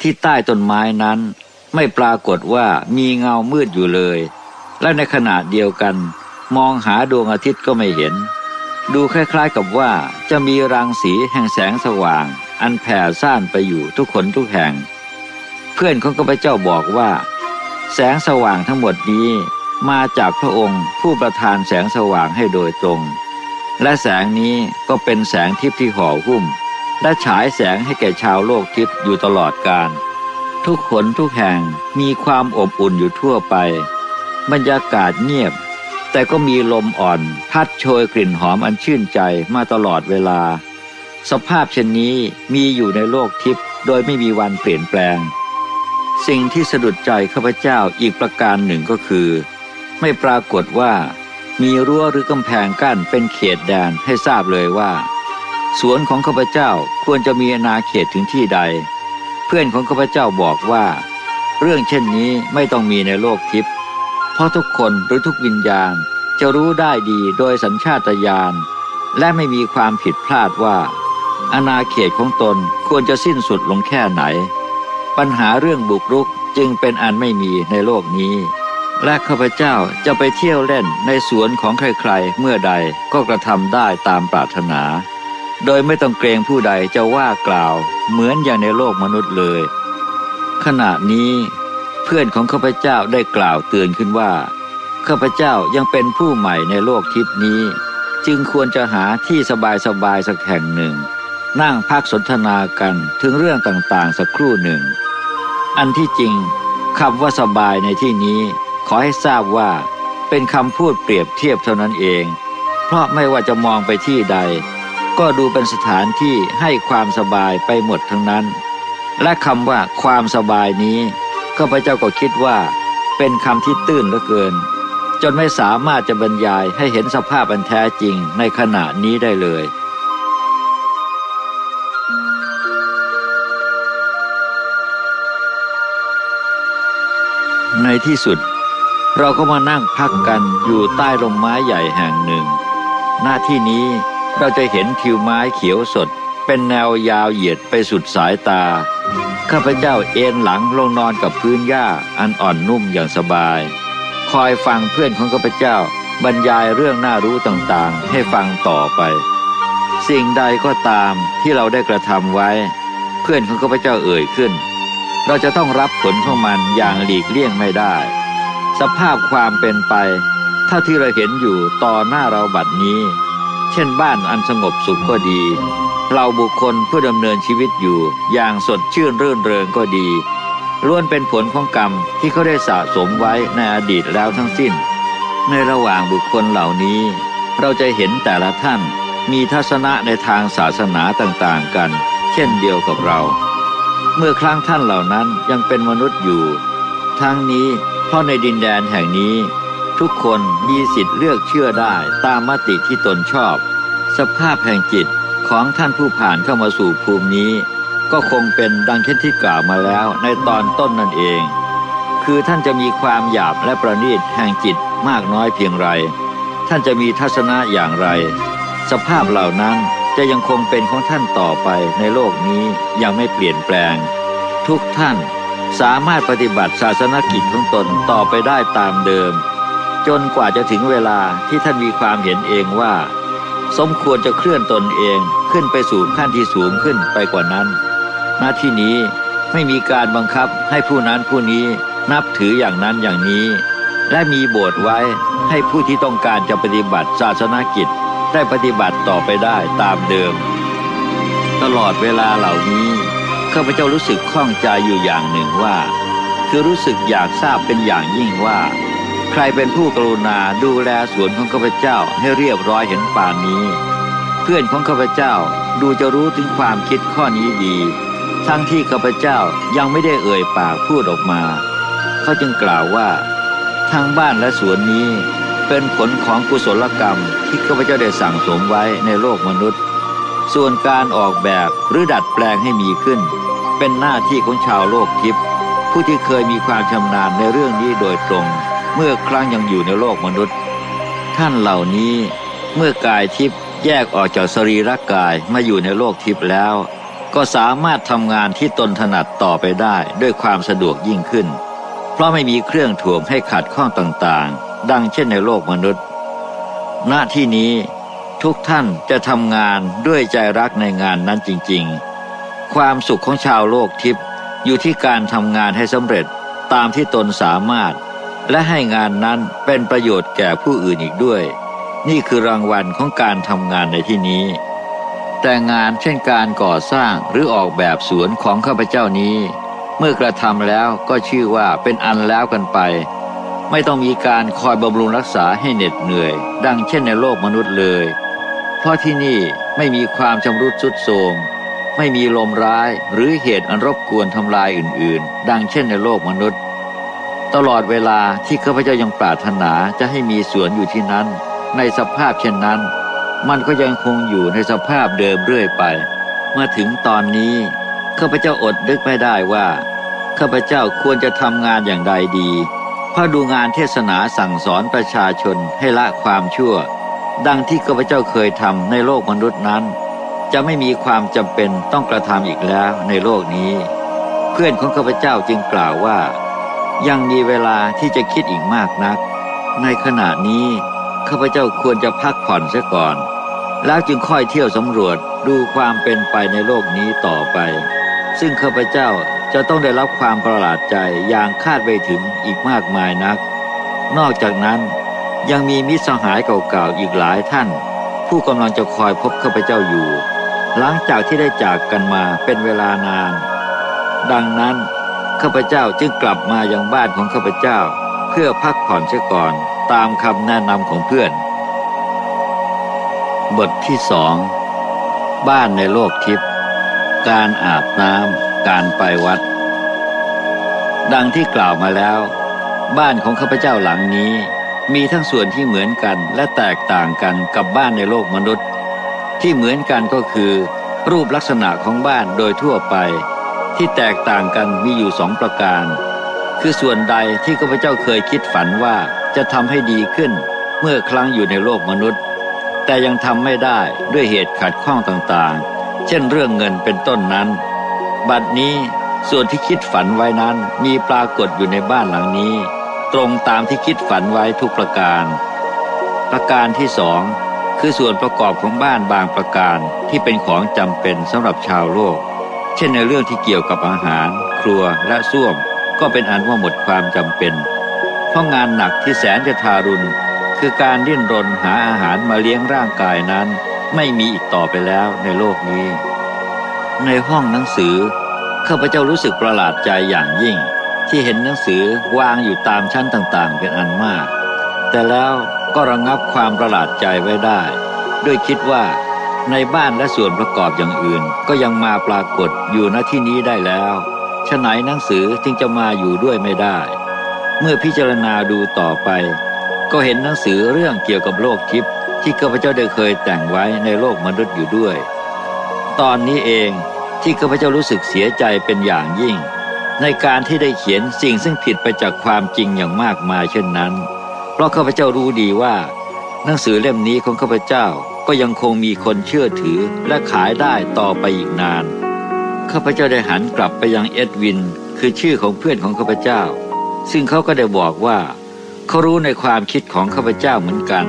ที่ใต้ต้นไม้นั้น ไม่ปรากฏว่ามีเงามืดอยู่เลย และในขณะเดียวกัน มองหาดวงอาทิตย์ก็ไม่เห็น ดูคล้ายๆกับว่าจะมีรังสีแห่งแสงสว่าง อันแผ่ซ่านไปอยู่ทุกคนทุกแห่ง เพื่อนของข้าพเจ้าบอกว่า แสงสว่างทั้งหมดนี้มาจากพระองค์ผู้ประทานแสงสว่างให้โดยตรง และแสงนี้ก็เป็นแสงทิพย์ที่ห่อหุ้ม และฉายแสงให้แก่ชาวโลกทิพย์อยู่ตลอดกาลทุกขนทุกแห่งมีความอบอุ่นอยู่ทั่วไป บรรยากาศเงียบ แต่ก็มีลมอ่อน พัดโชยกลิ่นหอมอันชื่นใจมาตลอดเวลา สภาพเช่นนี้มีอยู่ในโลกทิพย์โดยไม่มีวันเปลี่ยนแปลง สิ่งที่สะดุดใจข้าพเจ้าอีกประการหนึ่งก็คือ ไม่ปรากฏว่า มีรั้วหรือกำแพงกั้นเป็นเขตแดนให้ทราบเลยว่า สวนของข้าพเจ้าควรจะมีอาณาเขตถึงที่ใด เพื่อนของข้าพเจ้าบอกว่า เรื่องเช่นนี้ไม่ต้องมีในโลกทิพย์ เพราะทุกคนหรือทุกวิญญาณจะรู้ได้ดีโดยสัญชาตญาณและไม่มีความผิดพลาดว่า อาณาเขตของตนควรจะสิ้นสุดลงแค่ไหน ปัญหาเรื่องบุกรุกจึงเป็นอันไม่มีในโลกนี้ และข้าพเจ้าจะไปเที่ยวเล่นในสวนของใครๆ เมื่อใดก็กระทำได้ตามปรารถนา โดยไม่ต้องเกรงผู้ใดจะว่ากล่าว เหมือนอย่างในโลกมนุษย์เลย ขณะนี้ เพื่อนของข้าพเจ้าได้กล่าวเตือนขึ้นว่า ข้าพเจ้ายังเป็นผู้ใหม่ในโลกทิพนี้ จึงควรจะหาที่สบายๆสักแห่งหนึ่ง นั่งพักสนทนากันถึงเรื่องต่างๆสักครู่หนึ่ง อันที่จริงคำว่าสบายในที่นี้ ขอให้ทราบว่า เป็นคำพูดเปรียบเทียบเท่านั้นเอง เพราะไม่ว่าจะมองไปที่ใด ก็ดูเป็นสถานที่ให้ความสบายไปหมดทั้งนั้น และคำว่าความสบายนี้ ข้าพเจ้าก็คิดว่า เป็นคำที่ตื้นเหลือเกิน จนไม่สามารถจะบรรยายให้เห็นสภาพอันแท้จริงในขณะนี้ได้เลยในที่สุด เราก็มานั่งพักกันอยู่ใต้ร่มไม้ใหญ่แห่งหนึ่ง หน้าที่นี้เราจะเห็นทิวไม้เขียวสด เป็นแนวยาวเหยียดไปสุดสายตา ข้าพเจ้าเอนหลังลงนอนกับพื้นหญ้าอันอ่อนนุ่มอย่างสบาย คอยฟังเพื่อนของข้าพเจ้าบรรยายเรื่องน่ารู้ต่างๆ ให้ฟังต่อไป สิ่งใดก็ตามที่เราได้กระทำไว้ เพื่อนของข้าพเจ้าเอ่ยขึ้น เราจะต้องรับผลของมันอย่างหลีกเลี่ยงไม่ได้ สภาพความเป็นไปเท่าที่เราเห็นอยู่ต่อหน้าเราบัดนี้ เช่นบ้านอันสงบสุขก็ดี เราบุคคลผู้ดำเนินชีวิตอยู่อย่างสดชื่นรื่นเริงก็ดีล้วนเป็นผลของกรรมที่เขาได้สะสมไว้ในอดีตแล้วทั้งสิ้น ในระหว่างบุคคลเหล่านี้ เราจะเห็นแต่ละท่านมีทัศนะในทางศาสนาต่างๆกัน เช่นเดียวกับเรา เมื่อครั้งท่านเหล่านั้นยังเป็นมนุษย์อยู่ ทั้งนี้เพราะในดินแดนแห่งนี้ ทุกคนมีสิทธิ์เลือกเชื่อได้ตามมติที่ตนชอบ สภาพแห่งจิต ของท่านผู้ผ่านเข้ามาสู่ภูมินี้ ก็คงเป็นดังเช่นที่กล่าวมาแล้วในตอนต้นนั่นเอง คือท่านจะมีความหยาบและประณีตแห่งจิตมากน้อยเพียงไร ท่านจะมีทัศนะอย่างไร สภาพเหล่านั้นจะยังคงเป็นของท่านต่อไปในโลกนี้ยังไม่เปลี่ยนแปลง ทุกท่านสามารถปฏิบัติศาสนกิจของตนต่อไปได้ตามเดิม จนกว่าจะถึงเวลาที่ท่านมีความเห็นเองว่า สมควรจะเคลื่อนตนเองขึ้นไปสู่ขั้นที่สูงขึ้นไปกว่านั้นณที่นี้ไม่มีการบังคับให้ผู้นั้นผู้นี้นับถืออย่างนั้นอย่างนี้ และมีโบสถ์ไว้ให้ผู้ที่ต้องการจะปฏิบัติศาสนากิจ ได้ปฏิบัติต่อไปได้ตามเดิม ตลอดเวลาเหล่านี้ข้าพเจ้ารู้สึกข้องใจอยู่อย่างหนึ่งว่า คือรู้สึกอยากทราบเป็นอย่างยิ่งว่า ใครเป็นผู้กรุณาดูแลสวนของข้าพเจ้าให้เรียบร้อยเห็นป่านนี้ เพื่อนของข้าพเจ้าดูจะรู้ถึงความคิดข้อนี้ดี ทั้งที่ข้าพเจ้ายังไม่ได้เอ่ยปากพูดออกมา เขาจึงกล่าวว่าทางบ้านและสวนนี้เป็นผลของกุศลกรรมที่ข้าพเจ้าได้สั่งสมไว้ในโลกมนุษย์ ส่วนการออกแบบหรือดัดแปลงให้มีขึ้น เป็นหน้าที่ของชาวโลกทิพย์ผู้ที่เคยมีความชำนาญในเรื่องนี้โดยตรง เมื่อครั้งยังอยู่ในโลกมนุษย์ ท่านเหล่านี้เมื่อกายทิพย์แยกออกจากสรีระกายมาอยู่ในโลกทิพย์แล้ว ก็สามารถทำงานที่ตนถนัดต่อไปได้ด้วยความสะดวกยิ่งขึ้น เพราะไม่มีเครื่องถ่วงให้ขัดข้องต่างๆ ดังเช่นในโลกมนุษย์ ณที่นี้ทุกท่านจะทำงานด้วยใจรักในงานนั้นจริงๆ ความสุขของชาวโลกทิพย์อยู่ที่การทำงานให้สำเร็จตามที่ตนสามารถ และให้งานนั้นเป็นประโยชน์แก่ผู้อื่นอีกด้วย นี่คือรางวัลของการทำงานในที่นี้ แต่งานเช่นการก่อสร้างหรือออกแบบสวนของข้าพเจ้านี้ เมื่อกระทำแล้วก็ชื่อว่าเป็นอันแล้วกันไป ไม่ต้องมีการคอยบำรุงรักษาให้เหน็ดเหนื่อย ดังเช่นในโลกมนุษย์เลย เพราะที่นี่ไม่มีความชำรุดทรุดโทรมไม่มีลมร้ายหรือเหตุอันรบกวนทำลายอื่น ๆ ดังเช่นในโลกมนุษย์ ตลอดเวลาที่ข้าพเจ้ายังปรารถนาจะให้มีสวนอยู่ที่นั้น ในสภาพเช่นนั้น มันก็ยังคงอยู่ในสภาพเดิมเรื่อยไป เมื่อถึงตอนนี้ข้าพเจ้าอดนึกไม่ได้ว่าข้าพเจ้าควรจะทำงานอย่างใดดีพระดูงานเทศนาสั่งสอนประชาชนให้ละความชั่ว ดังที่ข้าพเจ้าเคยทำในโลกมนุษย์นั้น จะไม่มีความจำเป็นต้องกระทำอีกแล้วในโลกนี้ เพื่อนของข้าพเจ้าจึงกล่าวว่า ยังมีเวลาที่จะคิดอีกมากนัก ในขณะนี้ข้าพเจ้าควรจะพักผ่อนเสียก่อน แล้วจึงค่อยเที่ยวสำรวจดูความเป็นไปในโลกนี้ต่อไป ซึ่งข้าพเจ้าจะต้องได้รับความประหลาดใจอย่างคาดไม่ถึงอีกมากมายนัก นอกจากนั้นยังมีมิตรสหายเก่าๆอีกหลายท่าน ผู้กำลังจะคอยพบข้าพเจ้าอยู่ หลังจากที่ได้จากกันมาเป็นเวลานาน ดังนั้น ข้าพเจ้าจึงกลับมายังบ้านของข้าพเจ้า เพื่อพักผ่อนเสียก่อนตามคำแนะนำของเพื่อน บทที่สองบ้านในโลกทิพย์การอาบน้ำการไปวัด ดังที่กล่าวมาแล้ว บ้านของข้าพเจ้าหลังนี้ มีทั้งส่วนที่เหมือนกันและแตกต่างกันกับบ้านในโลกมนุษย์ ที่เหมือนกันก็คือ รูปลักษณะของบ้านโดยทั่วไป ที่แตกต่างกันมีอยู่สองประการ คือส่วนใดที่ข้าพเจ้าเคยคิดฝันว่าจะทำให้ดีขึ้น เมื่อครั้งอยู่ในโลกมนุษย์ แต่ยังทำไม่ได้ด้วยเหตุขัดข้องต่างๆ เช่นเรื่องเงินเป็นต้นนั้น บัดนี้ส่วนที่คิดฝันไว้นั้นมีปรากฏอยู่ในบ้านหลังนี้ ตรงตามที่คิดฝันไว้ทุกประการ ประการที่สองคือส่วนประกอบของบ้านบางประการที่เป็นของจำเป็นสำหรับชาวโลก เช่นในเรื่องที่เกี่ยวกับอาหาร ครัวและส้วม ก็เป็นอันว่าหมดความจำเป็น เพราะงานหนักที่แสนจะทารุณ คือการดิ้นรนหาอาหารมาเลี้ยงร่างกายนั้น ไม่มีอีกต่อไปแล้วในโลกนี้ ในห้องหนังสือข้าพเจ้ารู้สึกประหลาดใจอย่างยิ่ง ที่เห็นหนังสือวางอยู่ตามชั้นต่างๆ เป็นอันมาก แต่แล้วก็ระงงับความประหลาดใจไว้ได้ ด้วยคิดว่า ในบ้านและส่วนประกอบอย่างอื่น ก็ยังมาปรากฏอยู่ณที่นี้ได้แล้วฉะไหนหนังสือจึงจะมาอยู่ด้วยไม่ได้ เมื่อพิจารณาดูต่อไป ก็เห็นหนังสือเรื่องเกี่ยวกับโลกทิพย์ที่ข้าพเจ้าได้เคยแต่งไว้ในโลกมนุษย์อยู่ด้วย ตอนนี้เองที่ข้าพเจ้ารู้สึกเสียใจเป็นอย่างยิ่ง ในการที่ได้เขียนสิ่งซึ่งผิดไปจากความจริงอย่างมากมายเช่นนั้น เพราะข้าพเจ้ารู้ดีว่า หนังสือเล่มนี้ของข้าพเจ้า ก็ยังคงมีคนเชื่อถือและขายได้ต่อไปอีกนาน ข้าพเจ้าได้หันกลับไปยังเอ็ดวิน คือชื่อของเพื่อนของข้าพเจ้า ซึ่งเขาก็ได้บอกว่า เขารู้ในความคิดของข้าพเจ้าเหมือนกัน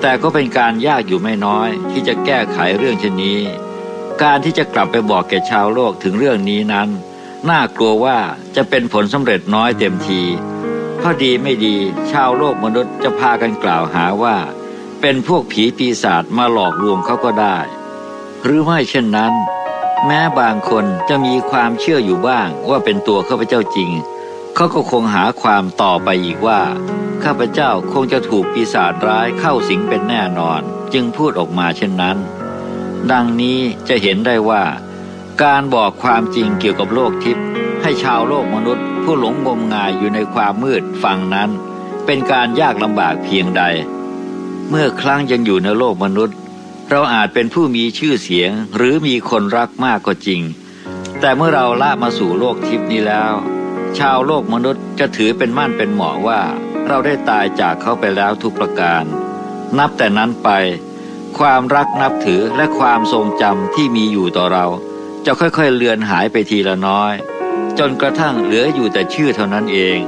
แต่ก็เป็นการยากอยู่ไม่น้อย ที่จะแก้ไขเรื่องเช่นนี้ การที่จะกลับไปบอกแก่ชาวโลกถึงเรื่องนี้นั้น น่ากลัวว่าจะเป็นผลสำเร็จน้อยเต็มทีพราดีไม่ดีชาวโลกมนุษย์จะพากันกล่าวหาว่า เป็นพวกผีปีศาจมาหลอกลวงเขาก็ได้ หรือไม่เช่นนั้น แม้บางคนจะมีความเชื่ออยู่บ้างว่าเป็นตัวข้าพเจ้าจริง เขาก็คงหาความต่อไปอีกว่า ข้าพเจ้าคงจะถูกปีศาจร้ายเข้าสิงเป็นแน่นอน จึงพูดออกมาเช่นนั้น ดังนี้จะเห็นได้ว่า การบอกความจริงเกี่ยวกับโลกทิพย์ให้ชาวโลกมนุษย์ ผู้หลงงมงายอยู่ในความมืดฟังนั้น เป็นการยากลำบากเพียงใด เมื่อครั้งยังอยู่ในโลกมนุษย์ เราอาจเป็นผู้มีชื่อเสียงหรือมีคนรักมากก็จริง แต่เมื่อเราละมาสู่โลกทิพย์นี้แล้ว ชาวโลกมนุษย์จะถือเป็นมั่นเป็นหมาะว่า เราได้ตายจากเขาไปแล้วทุกประการ นับแต่นั้นไป ความรักนับถือและความทรงจำที่มีอยู่ต่อเรา จะค่อยๆเลือนหายไปทีละน้อย จนกระทั่งเหลืออยู่แต่ชื่อเท่านั้นเอง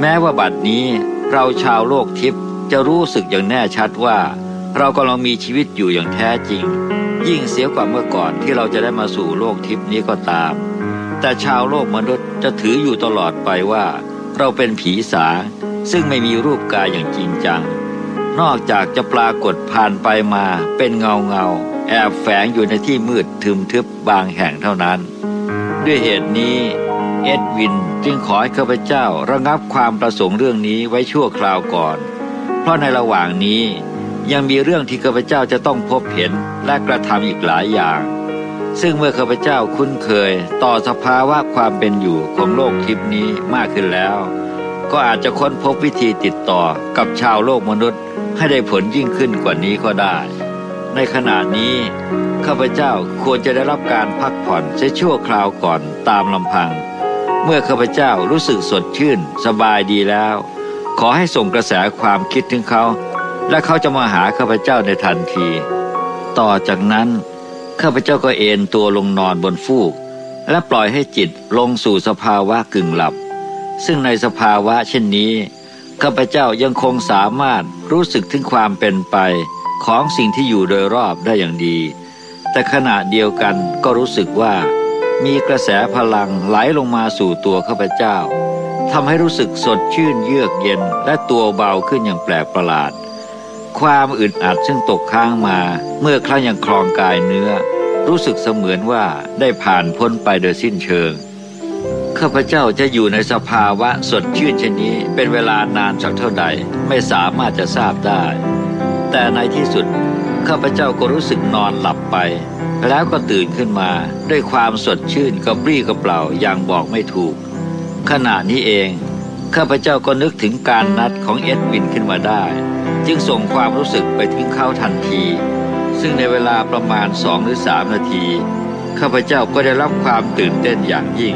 แม้ว่าบัดนี้เราชาวโลกทิพย์ จะรู้สึกอย่างแน่ชัดว่า เรากำลังมีชีวิตอยู่อย่างแท้จริง ยิ่งเสียกว่าเมื่อก่อนที่เราจะได้มาสู่โลกทิพย์นี้ก็ตาม แต่ชาวโลกมนุษย์จะถืออยู่ตลอดไปว่า เราเป็นผีสางซึ่งไม่มีรูปกายอย่างจริงจัง นอกจากจะปรากฏผ่านไปมาเป็นเงาเงาแอบแฝงอยู่ในที่มืดทึมทึบบางแห่งเท่านั้น ด้วยเหตุนี้เอ็ดวินจึงขอให้ข้าพเจ้าระงับความประสงค์เรื่องนี้ไว้ชั่วคราวก่อน เพราะในระหว่างนี้ยังมีเรื่องที่ข้าพเจ้าจะต้องพบเห็นและกระทำอีกหลายอย่าง ซึ่งเมื่อข้าพเจ้าคุ้นเคยต่อสภาวะความเป็นอยู่ของโลกทิพนี้มากขึ้นแล้ว ก็อาจจะค้นพบวิธีติดต่อกับชาวโลกมนุษย์ ให้ได้ผลยิ่งขึ้นกว่านี้ก็ได้ ในขณะนี้ข้าพเจ้าควรจะได้รับการพักผ่อนใช้ชั่วคราวก่อนตามลำพัง เมื่อข้าพเจ้ารู้สึกสดชื่น สบายดีแล้ว ขอให้ส่งกระแสความคิดถึงเขา และเขาจะมาหาข้าพเจ้าในทันที ต่อจากนั้น ข้าพเจ้าก็เอนตัวลงนอนบนฟูก และปล่อยให้จิตลงสู่สภาวะกึ่งหลับ ซึ่งในสภาวะเช่นนี้ข้าพเจ้ายังคงสามารถรู้สึกถึงความเป็นไปของสิ่งที่อยู่โดยรอบได้อย่างดี แต่ขณะเดียวกันก็รู้สึกว่า มีกระแสพลังไหลลงมาสู่ตัวข้าพเจ้า ทำให้รู้สึกสดชื่นเยือกเย็นและตัวเบาขึ้นอย่างแปลกประหลาด ความอึดอัดซึ่งตกค้างมาเมื่อครั้งยังคลองกายเนื้อ รู้สึกเสมือนว่าได้ผ่านพ้นไปโดยสิ้นเชิง ข้าพเจ้าจะอยู่ในสภาวะสดชื่นเช่นนี้ เป็นเวลานานสักเท่าใดไม่สามารถจะทราบได้ แต่ในที่สุดข้าพเจ้าก็รู้สึกนอนหลับไป แล้วก็ตื่นขึ้นมาด้วยความสดชื่นกระปรี้กระเปล่าอย่างบอกไม่ถูก ขณะนี้เอง ข้าพเจ้าก็นึกถึงการนัดของเอ็ดวินขึ้นมาได้ จึงส่งความรู้สึกไปถึงเขาทันที ซึ่งในเวลาประมาณสองหรือสามนาที ข้าพเจ้าก็ได้รับความตื่นเต้นอย่างยิ่ง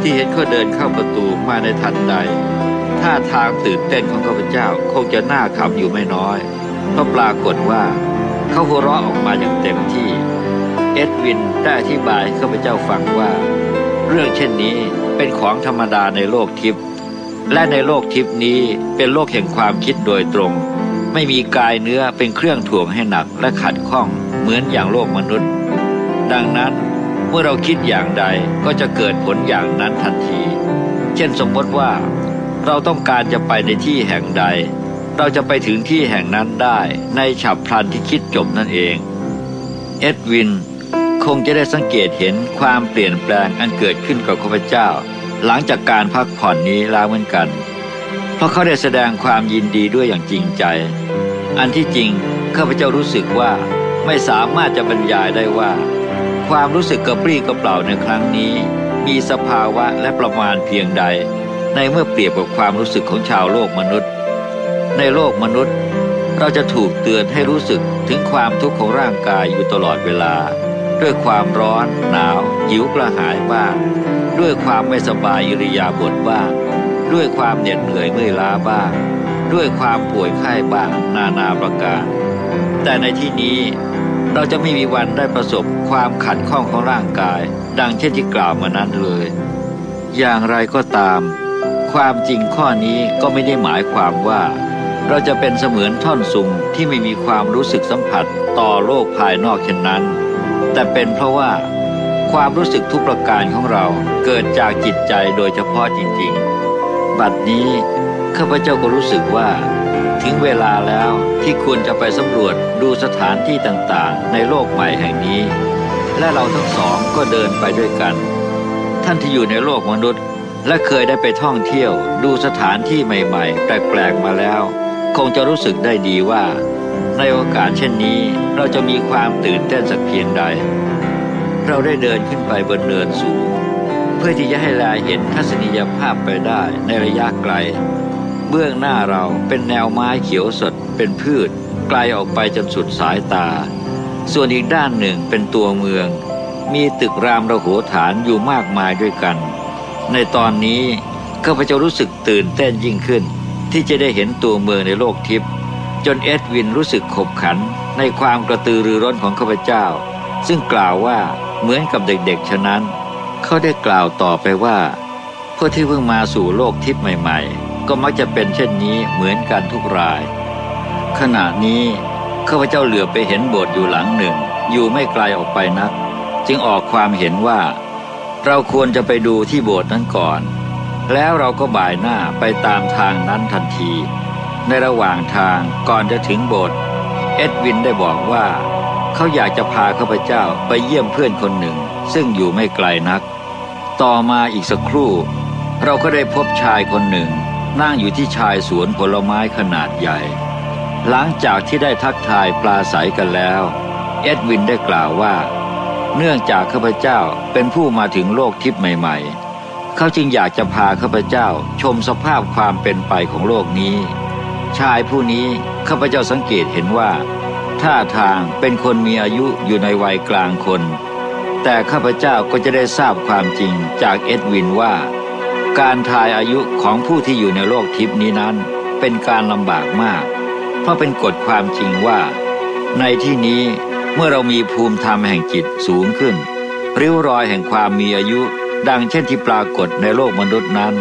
ที่เห็นเขาเดินเข้าประตูมาในทันใดท่าทางตื่นเต้นของข้าพเจ้าคงจะน่าขำอยู่ไม่น้อย เพราะปรากฏว่าเขาหัวเราะออกมาอย่างเต็มที่ เอ็ดวินได้อธิบายข้าพเจ้าฟังว่า เรื่องเช่นนี้ เป็นของธรรมดาในโลกทิพย์และในโลกทิพย์นี้เป็นโลกแห่งความคิดโดยตรง ไม่มีกายเนื้อเป็นเครื่องถ่วงให้หนักและขัดข้องเหมือนอย่างโลกมนุษย์ ดังนั้นเมื่อเราคิดอย่างใดก็จะเกิดผลอย่างนั้นทันที เช่นสมมติว่า เราต้องการจะไปในที่แห่งใด เราจะไปถึงที่แห่งนั้นได้ในฉับพลันที่คิดจบนั่นเอง เอ็ดวิน งจะได้สังเกตเห็นความเปลี่ยนแปลงอันเกิดขึ้นกับข้าพเจ้า หลังจากการพักผ่อนนี้แล้วเหมือนกัน เพราะเขาได้แสดงความยินดีด้วยอย่างจริงใจ อันที่จริงข้าพเจ้ารู้สึกว่าไม่สามารถจะบรรยายได้ว่า ความรู้สึกกระปรี้กระเปร่าในครั้งนี้ มีสภาวะและประมาณเพียงใด ในเมื่อเปรียบกับความรู้สึกของชาวโลกมนุษย์ ในโลกมนุษย์ เราจะถูกเตือนให้รู้สึกถึงความทุกข์ของร่างกายอยู่ตลอดเวลา ด้วยความร้อนหนาวหิวกระหายบ้าง ด้วยความไม่สบายอิริยาบถบ้าง ด้วยความเหน็ดเหนื่อยเมื่อยล้าบ้าง ด้วยความป่วยไข้บ้าง นานาประการ แต่ในที่นี้เราจะไม่มีวันได้ประสบความขัดข้องของร่างกาย ดังเช่นที่กล่าวมานั้นเลย อย่างไรก็ตาม ความจริงข้อนี้ก็ไม่ได้หมายความว่า เราจะเป็นเสมือนท่อนซุงที่ไม่มีความรู้สึกสัมผัสต่อโลกภายนอกเช่นนั้น แต่เป็นเพราะว่าความรู้สึกทุกประการของเราเกิดจากจิตใจโดยเฉพาะจริงๆ บัดนี้ข้าพเจ้าก็รู้สึกว่า ถึงเวลาแล้วที่ควรจะไปสำรวจดูสถานที่ต่างๆ ในโลกใหม่แห่งนี้ และเราทั้งสองก็เดินไปด้วยกัน ท่านที่อยู่ในโลกมนุษย์ และเคยได้ไปท่องเที่ยว ดูสถานที่ใหม่ ๆ แปลกๆมาแล้ว คงจะรู้สึกได้ดีว่า ในโอกาสเช่นนี้ เราจะมีความตื่นเต้นสักเพียงใด เราได้เดินขึ้นไปบนเนินสูง เพื่อที่จะให้แลเห็นทัศนียภาพไปได้ในระยะไกล เบื้องหน้าเราเป็นแนวไม้เขียวสด เป็นพืช ไกลออกไปจนสุดสายตา ส่วนอีกด้านหนึ่งเป็นตัวเมือง มีตึกรามระโหฐานอยู่มากมายด้วยกัน ในตอนนี้ข้าพเจ้ารู้สึกตื่นเต้นยิ่งขึ้น ที่จะได้เห็นตัวเมืองในโลกทิพย์ จนเอ็ดวินรู้สึกขบขันในความกระตือรือร้นของข้าพเจ้า ซึ่งกล่าวว่าเหมือนกับเด็กๆ ฉะนั้น เขาได้กล่าวต่อไปว่าพวกที่เพิ่งมาสู่โลกทิพย์ใหม่ ๆ ก็มักจะเป็นเช่นนี้เหมือนกันทุกราย ขณะนี้ข้าพเจ้าเหลือไปเห็นโบสถ์อยู่หลังหนึ่ง อยู่ไม่ไกลออกไปนัก จึงออกความเห็นว่า เราควรจะไปดูที่โบสถ์นั้นก่อน แล้วเราก็บ่ายหน้าไปตามทางนั้นทันที ในระหว่างทางก่อนจะถึงโบสถ์เอ็ดวินได้บอกว่า เขาอยากจะพาข้าพเจ้าไปเยี่ยมเพื่อนคนหนึ่ง ซึ่งอยู่ไม่ไกลนัก ต่อมาอีกสักครู่ เราก็ได้พบชายคนหนึ่ง นั่งอยู่ที่ชายสวนผลไม้ขนาดใหญ่ หลังจากที่ได้ทักทายปลาใสกันแล้ว เอ็ดวินได้กล่าวว่า เนื่องจากข้าพเจ้าเป็นผู้มาถึงโลกทิพย์ใหม่ ๆ เขาจึงอยากจะพาข้าพเจ้าชมสภาพความเป็นไปของโลกนี้ ชายผู้นี้ข้าพเจ้าสังเกตเห็นว่า ท่าทางเป็นคนมีอายุอยู่ในวัยกลางคน แต่ข้าพเจ้าก็จะได้ทราบความจริงจากเอ็ดวินว่า การทายอายุของผู้ที่อยู่ในโลกทิพย์นี้นั้น เป็นการลำบากมาก เพราะเป็นกฎความจริงว่า ในที่นี้เมื่อเรามีภูมิธรรมแห่งจิตสูงขึ้น ริ้วรอยแห่งความมีอายุ ดังเช่นที่ปรากฏในโลกมนุษย์นั้น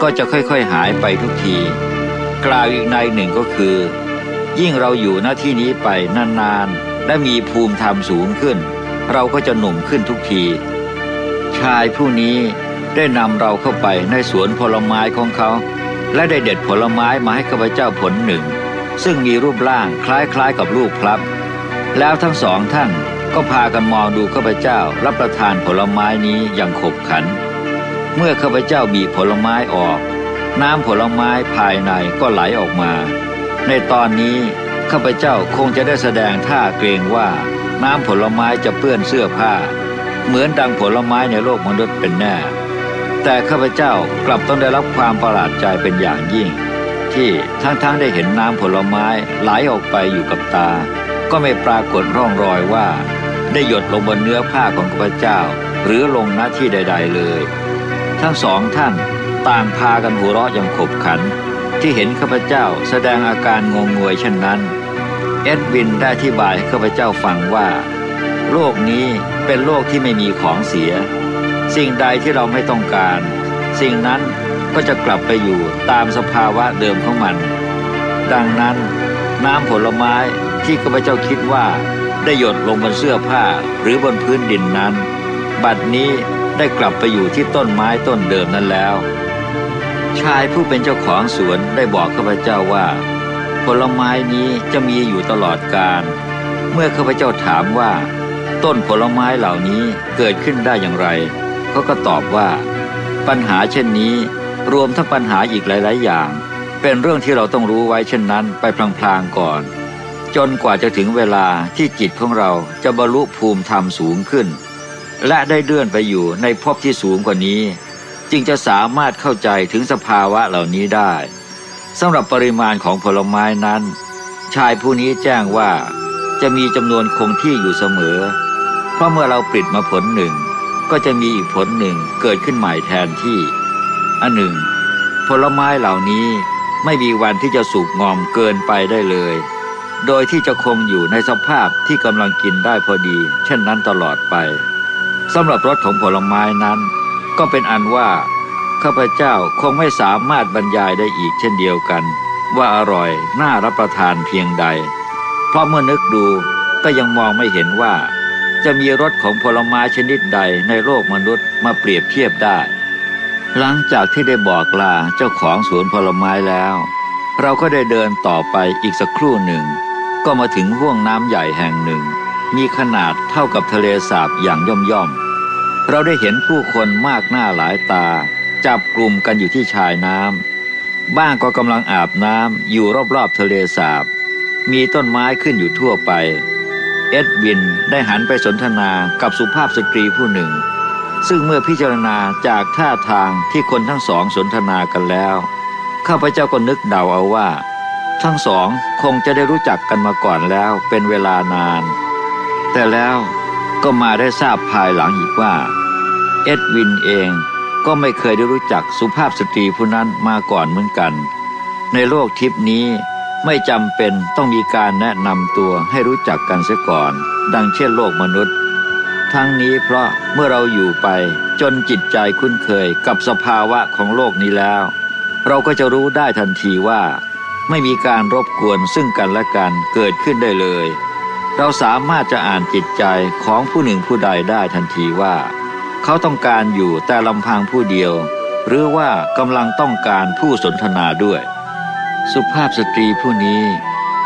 ก็จะค่อยๆหายไปทุกที กล่าวอีกในหนึ่งก็คือ ยิ่งเราอยู่หน้าที่นี้ไปนานๆ และมีภูมิธรรมสูงขึ้น เราก็จะหนุ่มขึ้นทุกที ชายผู้นี้ได้นำเราเข้าไปในสวนผลไม้ของเขา และได้เด็ดผลไม้มาให้ข้าพเจ้าผลหนึ่ง ซึ่งมีรูปร่างคล้ายๆกับลูกพลับ แล้วทั้งสองท่านก็พากันมองดูข้าพเจ้ารับประทานผลไม้นี้อย่างขบขัน เมื่อข้าพเจ้าบีผลไม้ออก น้ำผลไม้ภายในก็ไหลออกมา ในตอนนี้ข้าพเจ้าคงจะได้แสดงท่าเกรงว่าน้ำผลไม้จะเปื้อนเสื้อผ้า เหมือนดังผลไม้ในโลกมนุษย์เป็นแน่ แต่ข้าพเจ้ากลับต้องได้รับความประหลาดใจเป็นอย่างยิ่ง ที่ทั้งๆได้เห็นน้ำผลไม้ไหลออกไปอยู่กับตา ก็ไม่ปรากฏร่องรอยว่า ได้หยดลงบนเนื้อผ้าของข้าพเจ้า หรือลงหน้าที่ใด ๆ เลย ทั้งสองท่าน ต่างพากันหัวเราะอย่างขบขัน ที่เห็นข้าพเจ้าแสดงอาการงงงวยเช่นนั้น เอ็ดวินได้อธิบายให้ข้าพเจ้าฟังว่า โลกนี้เป็นโลกที่ไม่มีของเสีย สิ่งใดที่เราไม่ต้องการ สิ่งนั้นก็จะกลับไปอยู่ตามสภาวะเดิมของมัน ดังนั้นน้ำผลไม้ที่ข้าพเจ้าคิดว่าได้หยดลงบนเสื้อผ้าหรือบนพื้นดินนั้น บัดนี้ได้กลับไปอยู่ที่ต้นไม้ต้นเดิมนั้นแล้ว ชายผู้เป็นเจ้าของสวนได้บอกข้าพเจ้าว่า ผลไม้นี้จะมีอยู่ตลอดกาลเมื่อข้าพเจ้าถามว่า ต้นผลไม้เหล่านี้เกิดขึ้นได้อย่างไรเขาก็ตอบว่า ปัญหาเช่นนี้ รวมทั้งปัญหาอีกหลาย ๆ อย่าง เป็นเรื่องที่เราต้องรู้ไว้เช่นนั้นไปพลางๆก่อน จนกว่าจะถึงเวลาที่จิตของเราจะบรรลุภูมิธรรมสูงขึ้น และได้เลื่อนไปอยู่ในภพที่สูงกว่านี้ จึงจะสามารถเข้าใจถึงสภาวะเหล่านี้ได้สำหรับปริมาณของผลไม้นั้น ชายผู้นี้แจ้งว่าจะมีจำนวนคงที่อยู่เสมอ เพราะเมื่อเราปลิดมาผลหนึ่ง ก็จะมีอีกผลหนึ่งเกิดขึ้นใหม่แทนที่ อันหนึ่ง ผลไม้เหล่านี้ไม่มีวันที่จะสุกงอมเกินไปได้เลย โดยที่จะคงอยู่ในสภาพที่กำลังกินได้พอดี เช่นนั้นตลอดไปสำหรับรสของผลไม้นั้น ก็เป็นอันว่าข้าพเจ้าคงไม่สามารถบรรยายได้อีกเช่นเดียวกัน ว่าอร่อยน่ารับประทานเพียงใด เพราะเมื่อนึกดูก็ยังมองไม่เห็นว่า จะมีรสของผลไม้ชนิดใดในโลกมนุษย์มาเปรียบเทียบได้ หลังจากที่ได้บอกลาเจ้าของสวนผลไม้แล้ว เราก็ได้เดินต่อไปอีกสักครู่หนึ่ง ก็มาถึงห่วงน้ำใหญ่แห่งหนึ่ง มีขนาดเท่ากับทะเลสาบอย่างย่อมย่อมๆ เราได้เห็นผู้คนมากหน้าหลายตา จับกลุ่มกันอยู่ที่ชายน้ำบ้างก็กำลังอาบน้ำอยู่รอบๆทะเลสาบ มีต้นไม้ขึ้นอยู่ทั่วไป เอ็ดวินได้หันไปสนทนากับสุภาพสตรีผู้หนึ่ง ซึ่งเมื่อพิจารณาจากท่าทางที่คนทั้งสองสนทนากันแล้ว ข้าพเจ้าก็นึกเดาเอาว่า ทั้งสองคงจะได้รู้จักกันมาก่อนแล้วเป็นเวลานาน แต่แล้ว ก็มาได้ทราบภายหลังอีกว่า เอ็ดวินเองก็ไม่เคยได้รู้จักสุภาพสตรีผู้นั้นมาก่อนเหมือนกัน ในโลกทิพนี้ไม่จำเป็นต้องมีการแนะนำตัวให้รู้จักกันเสียก่อน ดังเช่นโลกมนุษย์ ทั้งนี้เพราะเมื่อเราอยู่ไปจนจิตใจคุ้นเคยกับสภาวะของโลกนี้แล้ว เราก็จะรู้ได้ทันทีว่า ไม่มีการรบกวนซึ่งกันและกันเกิดขึ้นได้เลย เราสามารถจะอ่านจิตใจของผู้หนึ่งผู้ใดได้ทันทีว่า เขาต้องการอยู่แต่ลำพังผู้เดียว หรือว่ากำลังต้องการผู้สนทนาด้วย สุภาพสตรีผู้นี้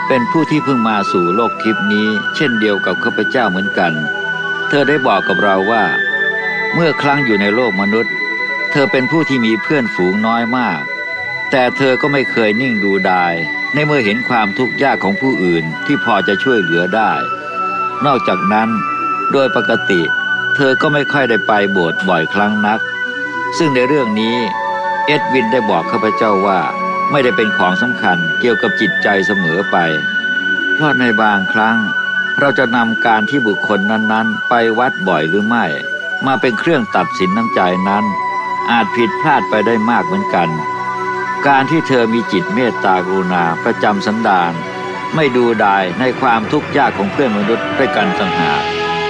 เป็นผู้ที่เพิ่งมาสู่โลกทิพนี้ เช่นเดียวกับข้าพเจ้าเหมือนกัน เธอได้บอกกับเราว่า เมื่อครั้งอยู่ในโลกมนุษย์ เธอเป็นผู้ที่มีเพื่อนฝูงน้อยมาก แต่เธอก็ไม่เคยนิ่งดูดาย ในเมื่อเห็นความทุกข์ยากของผู้อื่นที่พอจะช่วยเหลือได้ นอกจากนั้น โดยปกติ เธอก็ไม่ค่อยได้ไปโบสถ์บ่อยครั้งนัก ซึ่งในเรื่องนี้ เอ็ดวินได้บอกข้าพเจ้าว่าไม่ได้เป็นของสำคัญเกี่ยวกับจิตใจเสมอไป เพราะในบางครั้ง เราจะนำการที่บุคคลนั้นๆ ไปวัดบ่อยหรือไม่ มาเป็นเครื่องตัดสินน้ำใจนั้น อาจผิดพลาดไปได้มากเหมือนกัน การที่เธอมีจิตเมตตากรุณาประจำสันดาน ไม่ดูดายในความทุกข์ยากของเพื่อนมนุษย์ด้วยกันต่างหาก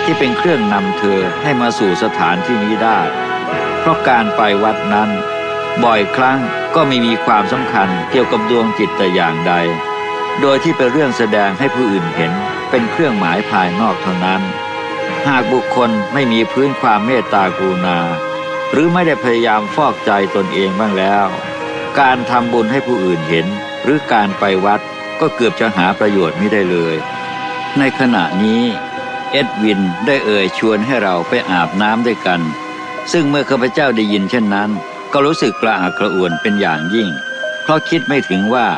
ที่เป็นเครื่องนำเธอให้มาสู่สถานที่นี้ได้ เพราะการไปวัดนั้น บ่อยครั้งก็ไม่มีความสำคัญเกี่ยวกับดวงจิตแต่อย่างใด โดยที่เป็นเรื่องแสดงให้ผู้อื่นเห็นเป็นเครื่องหมายภายนอกเท่านั้น หากบุคคลไม่มีพื้นความเมตตากรุณา หรือไม่ได้พยายามฟอกใจตนเองบ้างแล้ว การทำบุญให้ผู้อื่นเห็น หรือการไปวัดก็เกือบจะหาประโยชน์ไม่ได้เลย ในขณะนี้เอ็ดวินได้เอ่ยชวนให้เราไปอาบน้ำด้วยกัน ซึ่งเมื่อข้าพเจ้าได้ยินเช่นนั้น ก็รู้สึกกระอักกระอ่วนเป็นอย่างยิ่ง เพราะคิดไม่ถึงว่า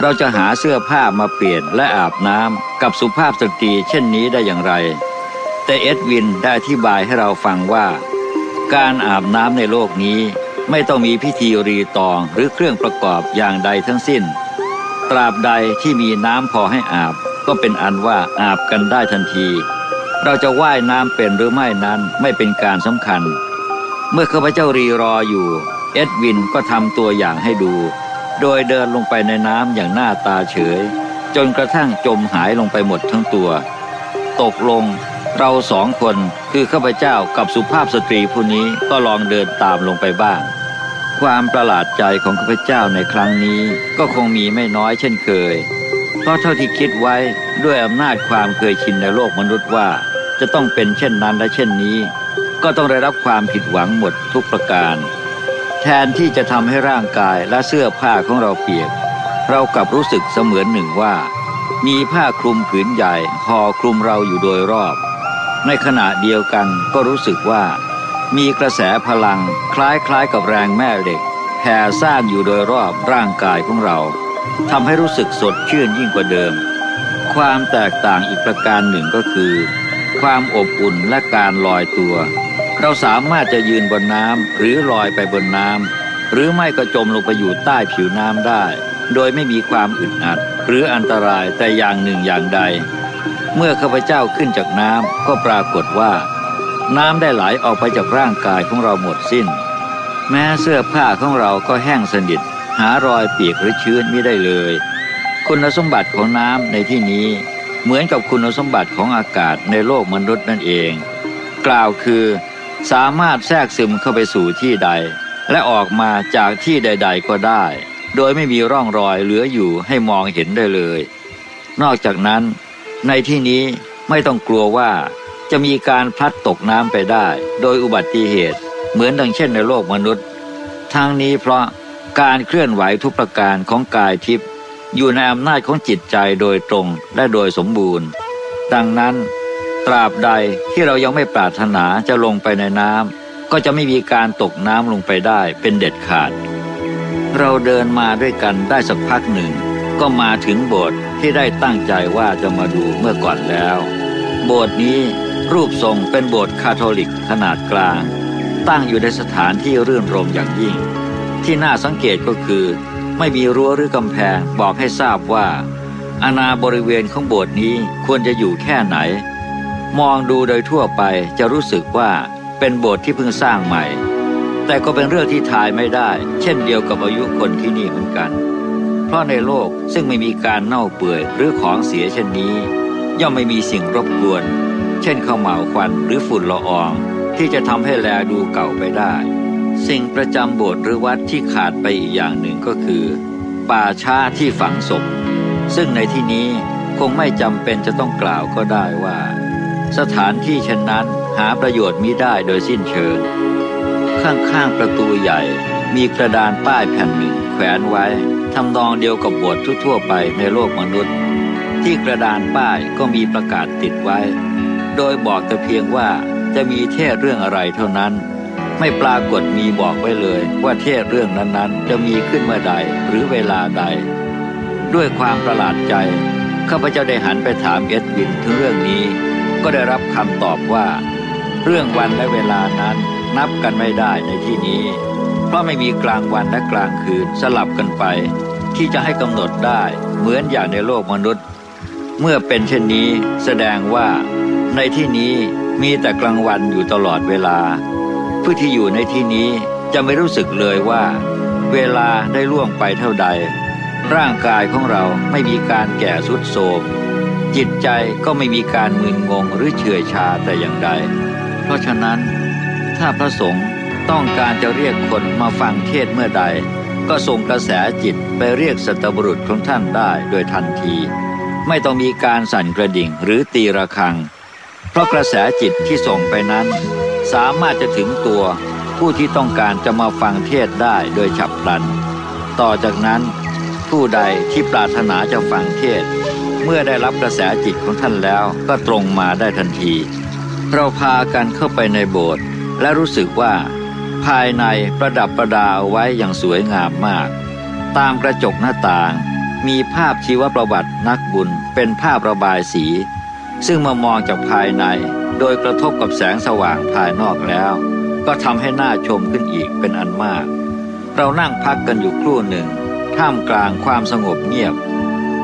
เราจะหาเสื้อผ้ามาเปลี่ยนและอาบน้ำกับสุภาพสตรีเช่นนี้ได้อย่างไร แต่เอ็ดวินได้อธิบายให้เราฟังว่า การอาบน้ำในโลกนี้ ไม่ต้องมีพิธีรีตองหรือเครื่องประกอบอย่างใดทั้งสิ้น ตราบใดที่มีน้ำพอให้อาบ ก็เป็นอันว่าอาบกันได้ทันที เราจะว่ายน้ำเป็นหรือไม่นั้นไม่เป็นการสำคัญ เมื่อข้าพเจ้ารีรออยู่ เอ็ดวินก็ทำตัวอย่างให้ดู โดยเดินลงไปในน้ำอย่างหน้าตาเฉย จนกระทั่งจมหายลงไปหมดทั้งตัว ตกลงเราสองคนคือข้าพเจ้ากับสุภาพสตรีผู้นี้ก็ลองเดินตามลงไปบ้าง ความประหลาดใจของข้าพเจ้าในครั้งนี้ก็คงมีไม่น้อยเช่นเคย เพราะเท่าที่คิดไว้ด้วยอำนาจความเคยชินในโลกมนุษย์ว่า จะต้องเป็นเช่นนั้นและเช่นนี้ ก็ต้องได้รับความผิดหวังหมดทุกประการ แทนที่จะทำให้ร่างกายและเสื้อผ้าของเราเปียก เรากลับรู้สึกเสมือนหนึ่งว่า มีผ้าคลุมผืนใหญ่ห่อคลุมเราอยู่โดยรอบ ในขณะเดียวกันก็รู้สึกว่า มีกระแสพลังคล้ายๆกับแรงแม่เหล็กแผ่ซ่านอยู่โดยรอบร่างกายของเราทำให้รู้สึกสดชื่นยิ่งกว่าเดิม ความแตกต่างอีกประการหนึ่งก็คือ ความอบอุ่นและการลอยตัว เราสามารถจะยืนบนน้ำหรือลอยไปบนน้ำหรือไม่ก็จมลงไปอยู่ใต้ผิวน้ำได้ โดยไม่มีความอึดอัด หรืออันตรายแต่อย่างหนึ่งอย่างใด เมื่อข้าพเจ้าขึ้นจากน้ำก็ปรากฏว่า น้ำได้ไหลออกไปจากร่างกายของเราหมดสิ้น แม้เสื้อผ้าของเราก็แห้งสนิท หารอยเปียกหรือชื้นไม่ได้เลย คุณสมบัติของน้ำในที่นี้เหมือนกับคุณสมบัติของอากาศในโลกมนุษย์นั่นเอง กล่าวคือสามารถแทรกซึมเข้าไปสู่ที่ใด และออกมาจากที่ใด ๆ ก็ได้ โดยไม่มีร่องรอยเหลืออยู่ให้มองเห็นได้เลย นอกจากนั้น ในที่นี้ไม่ต้องกลัวว่า จะมีการพลัดตกน้ำไปได้ โดยอุบัติเหตุ เหมือนดังเช่นในโลกมนุษย์ ทั้งนี้เพราะการเคลื่อนไหวทุกประการของกายทิพย์อยู่ในอำนาจของจิตใจโดยตรงและโดยสมบูรณ์ ดังนั้น ตราบใดที่เรายังไม่ปรารถนาจะลงไปในน้ำก็จะไม่มีการตกน้ำลงไปได้เป็นเด็ดขาด เราเดินมาด้วยกันได้สักพักหนึ่ง ก็มาถึงโบสถ์ที่ได้ตั้งใจว่าจะมาดูเมื่อก่อนแล้ว โบสถ์นี้ รูปทรงเป็นโบสถ์คาทอลิกขนาดกลาง ตั้งอยู่ในสถานที่รื่นรมอย่างยิ่ง ที่น่าสังเกตก็คือ ไม่มีรั้วหรือกำแพงบอกให้ทราบว่า อาณาบริเวณของโบสถ์นี้ควรจะอยู่แค่ไหน มองดูโดยทั่วไปจะรู้สึกว่าเป็นโบสถ์ที่เพิ่งสร้างใหม่ แต่ก็เป็นเรื่องที่ทายไม่ได้ เช่นเดียวกับอายุคนที่นี่เหมือนกัน เพราะในโลกซึ่งไม่มีการเน่าเปื่อยหรือของเสียเช่นนี้ ย่อมไม่มีสิ่งรบกวน เช่นข้าวเหมาควันหรือฝุ่นละออง ที่จะทำให้แลดูเก่าไปได้ สิ่งประจำโบสถ์หรือวัดที่ขาดไปอีกอย่างหนึ่งก็คือ ป่าช้าที่ฝังศพ ซึ่งในที่นี้คงไม่จำเป็นจะต้องกล่าวก็ได้ว่า สถานที่เช่นนั้นหาประโยชน์มิได้โดยสิ้นเชิง ข้างๆประตูใหญ่มีกระดานป้ายแผ่นหนึ่งแขวนไว้ทำนองเดียวกับโบสถ์ทั่วๆไปในโลกมนุษย์ ที่กระดานป้ายก็มีประกาศติดไว้ โดยบอกแต่เพียงว่าจะมีเทศเรื่องอะไรเท่านั้น ไม่ปรากฏมีบอกไว้เลยว่าเทศเรื่องนั้นๆ จะมีขึ้นเมื่อใดหรือเวลาใด ด้วยความประหลาดใจข้าพเจ้าได้หันไปถามเอ็ดวินถึงเรื่องนี้ ก็ได้รับคำตอบว่า เรื่องวันและเวลานั้นนับกันไม่ได้ในที่นี้ เพราะไม่มีกลางวันและกลางคืนสลับกันไป ที่จะให้กำหนดได้เหมือนอย่างในโลกมนุษย์ เมื่อเป็นเช่นนี้แสดงว่า ในที่นี้มีแต่กลางวันอยู่ตลอดเวลา ผู้ที่อยู่ในที่นี้จะไม่รู้สึกเลยว่า เวลาได้ล่วงไปเท่าใด ร่างกายของเราไม่มีการแก่สุดโทมจิตใจก็ไม่มีการมึนงงหรือเฉื่อยชาแต่อย่างใด เพราะฉะนั้นถ้าพระสงฆ์ต้องการจะเรียกคนมาฟังเทศเมื่อใด ก็ส่งกระแสจิตไปเรียกสัตบุรุษของท่านได้โดยทันที ไม่ต้องมีการสั่นกระดิ่งหรือตีระฆัง ราะกระแสจิตที่ส่งไปนั้น สามารถจะถึงตัวผู้ที่ต้องการจะมาฟังเทศได้โดยฉับพลัน ต่อจากนั้น ผู้ใดที่ปรารถนาจะฟังเทศ เมื่อได้รับกระแสจิตของท่านแล้วก็ตรงมาได้ทันที เราพากันเข้าไปในโบสถ์และรู้สึกว่า ภายในประดับประดาเอาไว้อย่างสวยงามมาก ตามกระจกหน้าต่าง มีภาพชีวประวัตินักบุญเป็นภาพระบายสี ซึ่งมามองจากภายใน โดยกระทบกับแสงสว่างภายนอกแล้ว ก็ทำให้หน่าชมขึ้นอีกเป็นอันมาก เรานั่งพักกันอยู่ครู่หนึ่ง ท่ามกลางความสงบเงียบ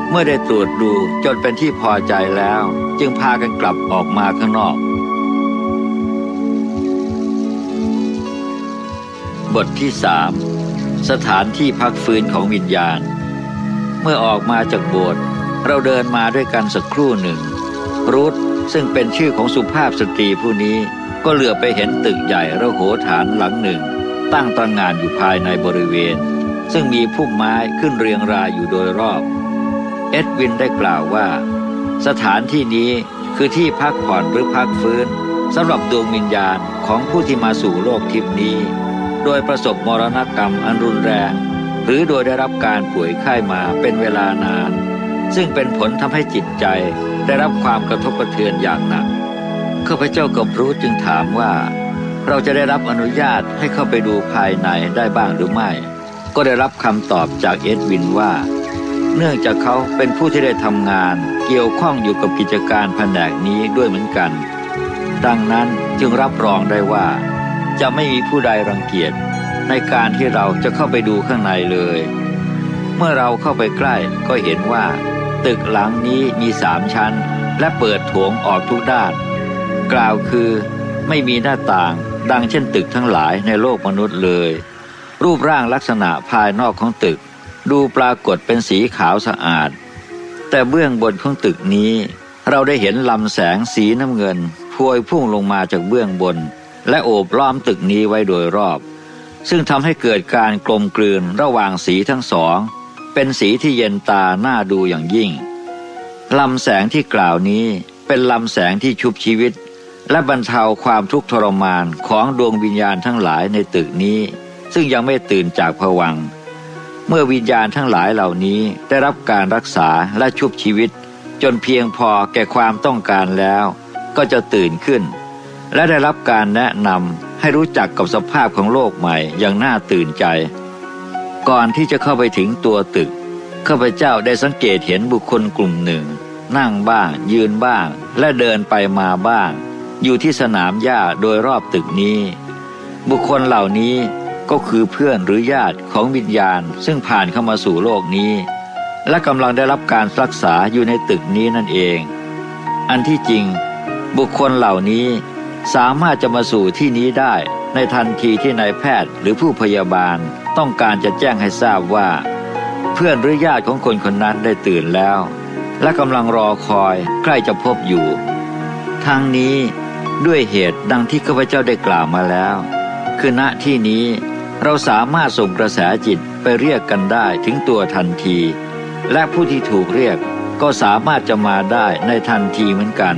เมื่อได้ตรวจดูจนเป็นที่พอใจแล้ว จึงพากันกลับออกมาข้างนอก บทที่สามสถานที่พักฟื้นของวิญญาณ เมื่อออกมาจากโบสถ์เราเดินมาด้วยกันสักครู่หนึ่ง รูทซึ่งเป็นชื่อของสุภาพสตรีผู้นี้ ก็เหลือไปเห็นตึกใหญ่ระโหฐานหลังหนึ่ง ตั้งตระหงานอยู่ภายในบริเวณ ซึ่งมีพุ่มไม้ขึ้นเรียงรายอยู่โดยรอบ เอ็ดวินได้กล่าวว่า สถานที่นี้คือที่พักผ่อนหรือพักฟื้นสำหรับดวงวิญญาณของผู้ที่มาสู่โลกทิพนี้ โดยประสบมรณกรรมอันรุนแรง หรือโดยได้รับการป่วยไข้มาเป็นเวลานาน ซึ่งเป็นผลทำให้จิตใจ ได้รับความกระทบกระเทือนอย่างหนักข้าพเจ้ากับรู้จึงถามว่า เราจะได้รับอนุญาตให้เข้าไปดูภายในได้บ้างหรือไม่ ก็ได้รับคำตอบจากเอ็ดวินว่า เนื่องจากเขาเป็นผู้ที่ได้ทำงาน เกี่ยวข้องอยู่กับกิจการแผนกนี้ด้วยเหมือนกัน ดังนั้นจึงรับรองได้ว่า จะไม่มีผู้ใดรังเกียจในการที่เราจะเข้าไปดูข้างในเลย เมื่อเราเข้าไปใกล้ก็เห็นว่า ตึกหลังนี้มีสามชั้น และเปิดโถงออกทุกด้าน กล่าวคือไม่มีหน้าต่าง ดังเช่นตึกทั้งหลายในโลกมนุษย์เลย รูปร่างลักษณะภายนอกของตึก ดูปรากฏเป็นสีขาวสะอาด แต่เบื้องบนของตึกนี้ เราได้เห็นลำแสงสีน้ำเงินพวยพุ่งลงมาจากเบื้องบน และโอบล้อมตึกนี้ไว้โดยรอบ ซึ่งทำให้เกิดการกลมกลืนระหว่างสีทั้งสอง เป็นสีที่เย็นตาน่าดูอย่างยิ่งลำแสงที่กล่าวนี้เป็นลำแสงที่ชุบชีวิต และบรรเทาความทุกข์ทรมานของดวงวิญญาณทั้งหลายในตึกนี้ ซึ่งยังไม่ตื่นจากผวัง เมื่อวิญญาณทั้งหลายเหล่านี้ได้รับการรักษาและชุบชีวิต จนเพียงพอแก่ความต้องการแล้ว ก็จะตื่นขึ้น และได้รับการแนะนำให้รู้จักกับสภาพของโลกใหม่อย่างน่าตื่นใจ ก่อนที่จะเข้าไปถึงตัวตึกข้าพเจ้าได้สังเกตเห็นบุคคลกลุ่มหนึ่ง นั่งบ้าง ยืนบ้าง และเดินไปมาบ้าง อยู่ที่สนามหญ้าโดยรอบตึกนี้ บุคคลเหล่านี้ก็คือเพื่อนหรือญาติของวิญญาณ ซึ่งผ่านเข้ามาสู่โลกนี้ และกำลังได้รับการรักษาอยู่ในตึกนี้นั่นเอง อันที่จริง บุคคลเหล่านี้สามารถจะมาสู่ที่นี้ได้ ในทันทีที่นายแพทย์หรือผู้พยาบาลต้องการจะแจ้งให้ทราบว่า เพื่อนหรือญาติของคนคนนั้นได้ตื่นแล้ว และกำลังรอคอยใกล้จะพบอยู่ ทั้งนี้ด้วยเหตุดังที่ข้าพเจ้าได้กล่าวมาแล้ว คือณที่นี้เราสามารถส่งกระแสจิตไปเรียกกันได้ถึงตัวทันที และผู้ที่ถูกเรียกก็สามารถจะมาได้ในทันทีเหมือนกัน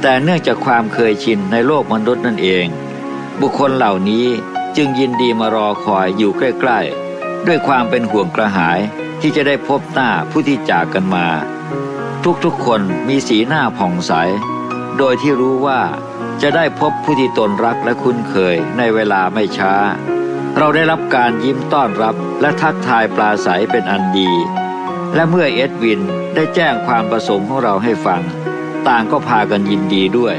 แต่เนื่องจากความเคยชินในโลกมนุษย์นั่นเอง บุคคลเหล่านี้จึงยินดีมารอคอยอยู่ใกล้ ๆ ด้วยความเป็นห่วงกระหายที่จะได้พบหน้าผู้ที่จากกันมา ทุกๆคนมีสีหน้าผ่องใส โดยที่รู้ว่าจะได้พบผู้ที่ตนรักและคุ้นเคยในเวลาไม่ช้า เราได้รับการยิ้มต้อนรับและทักทายปลาใสเป็นอันดี และเมื่อเอ็ดวินได้แจ้งความประสงค์ของเราให้ฟัง ต่างก็พากันยินดีด้วย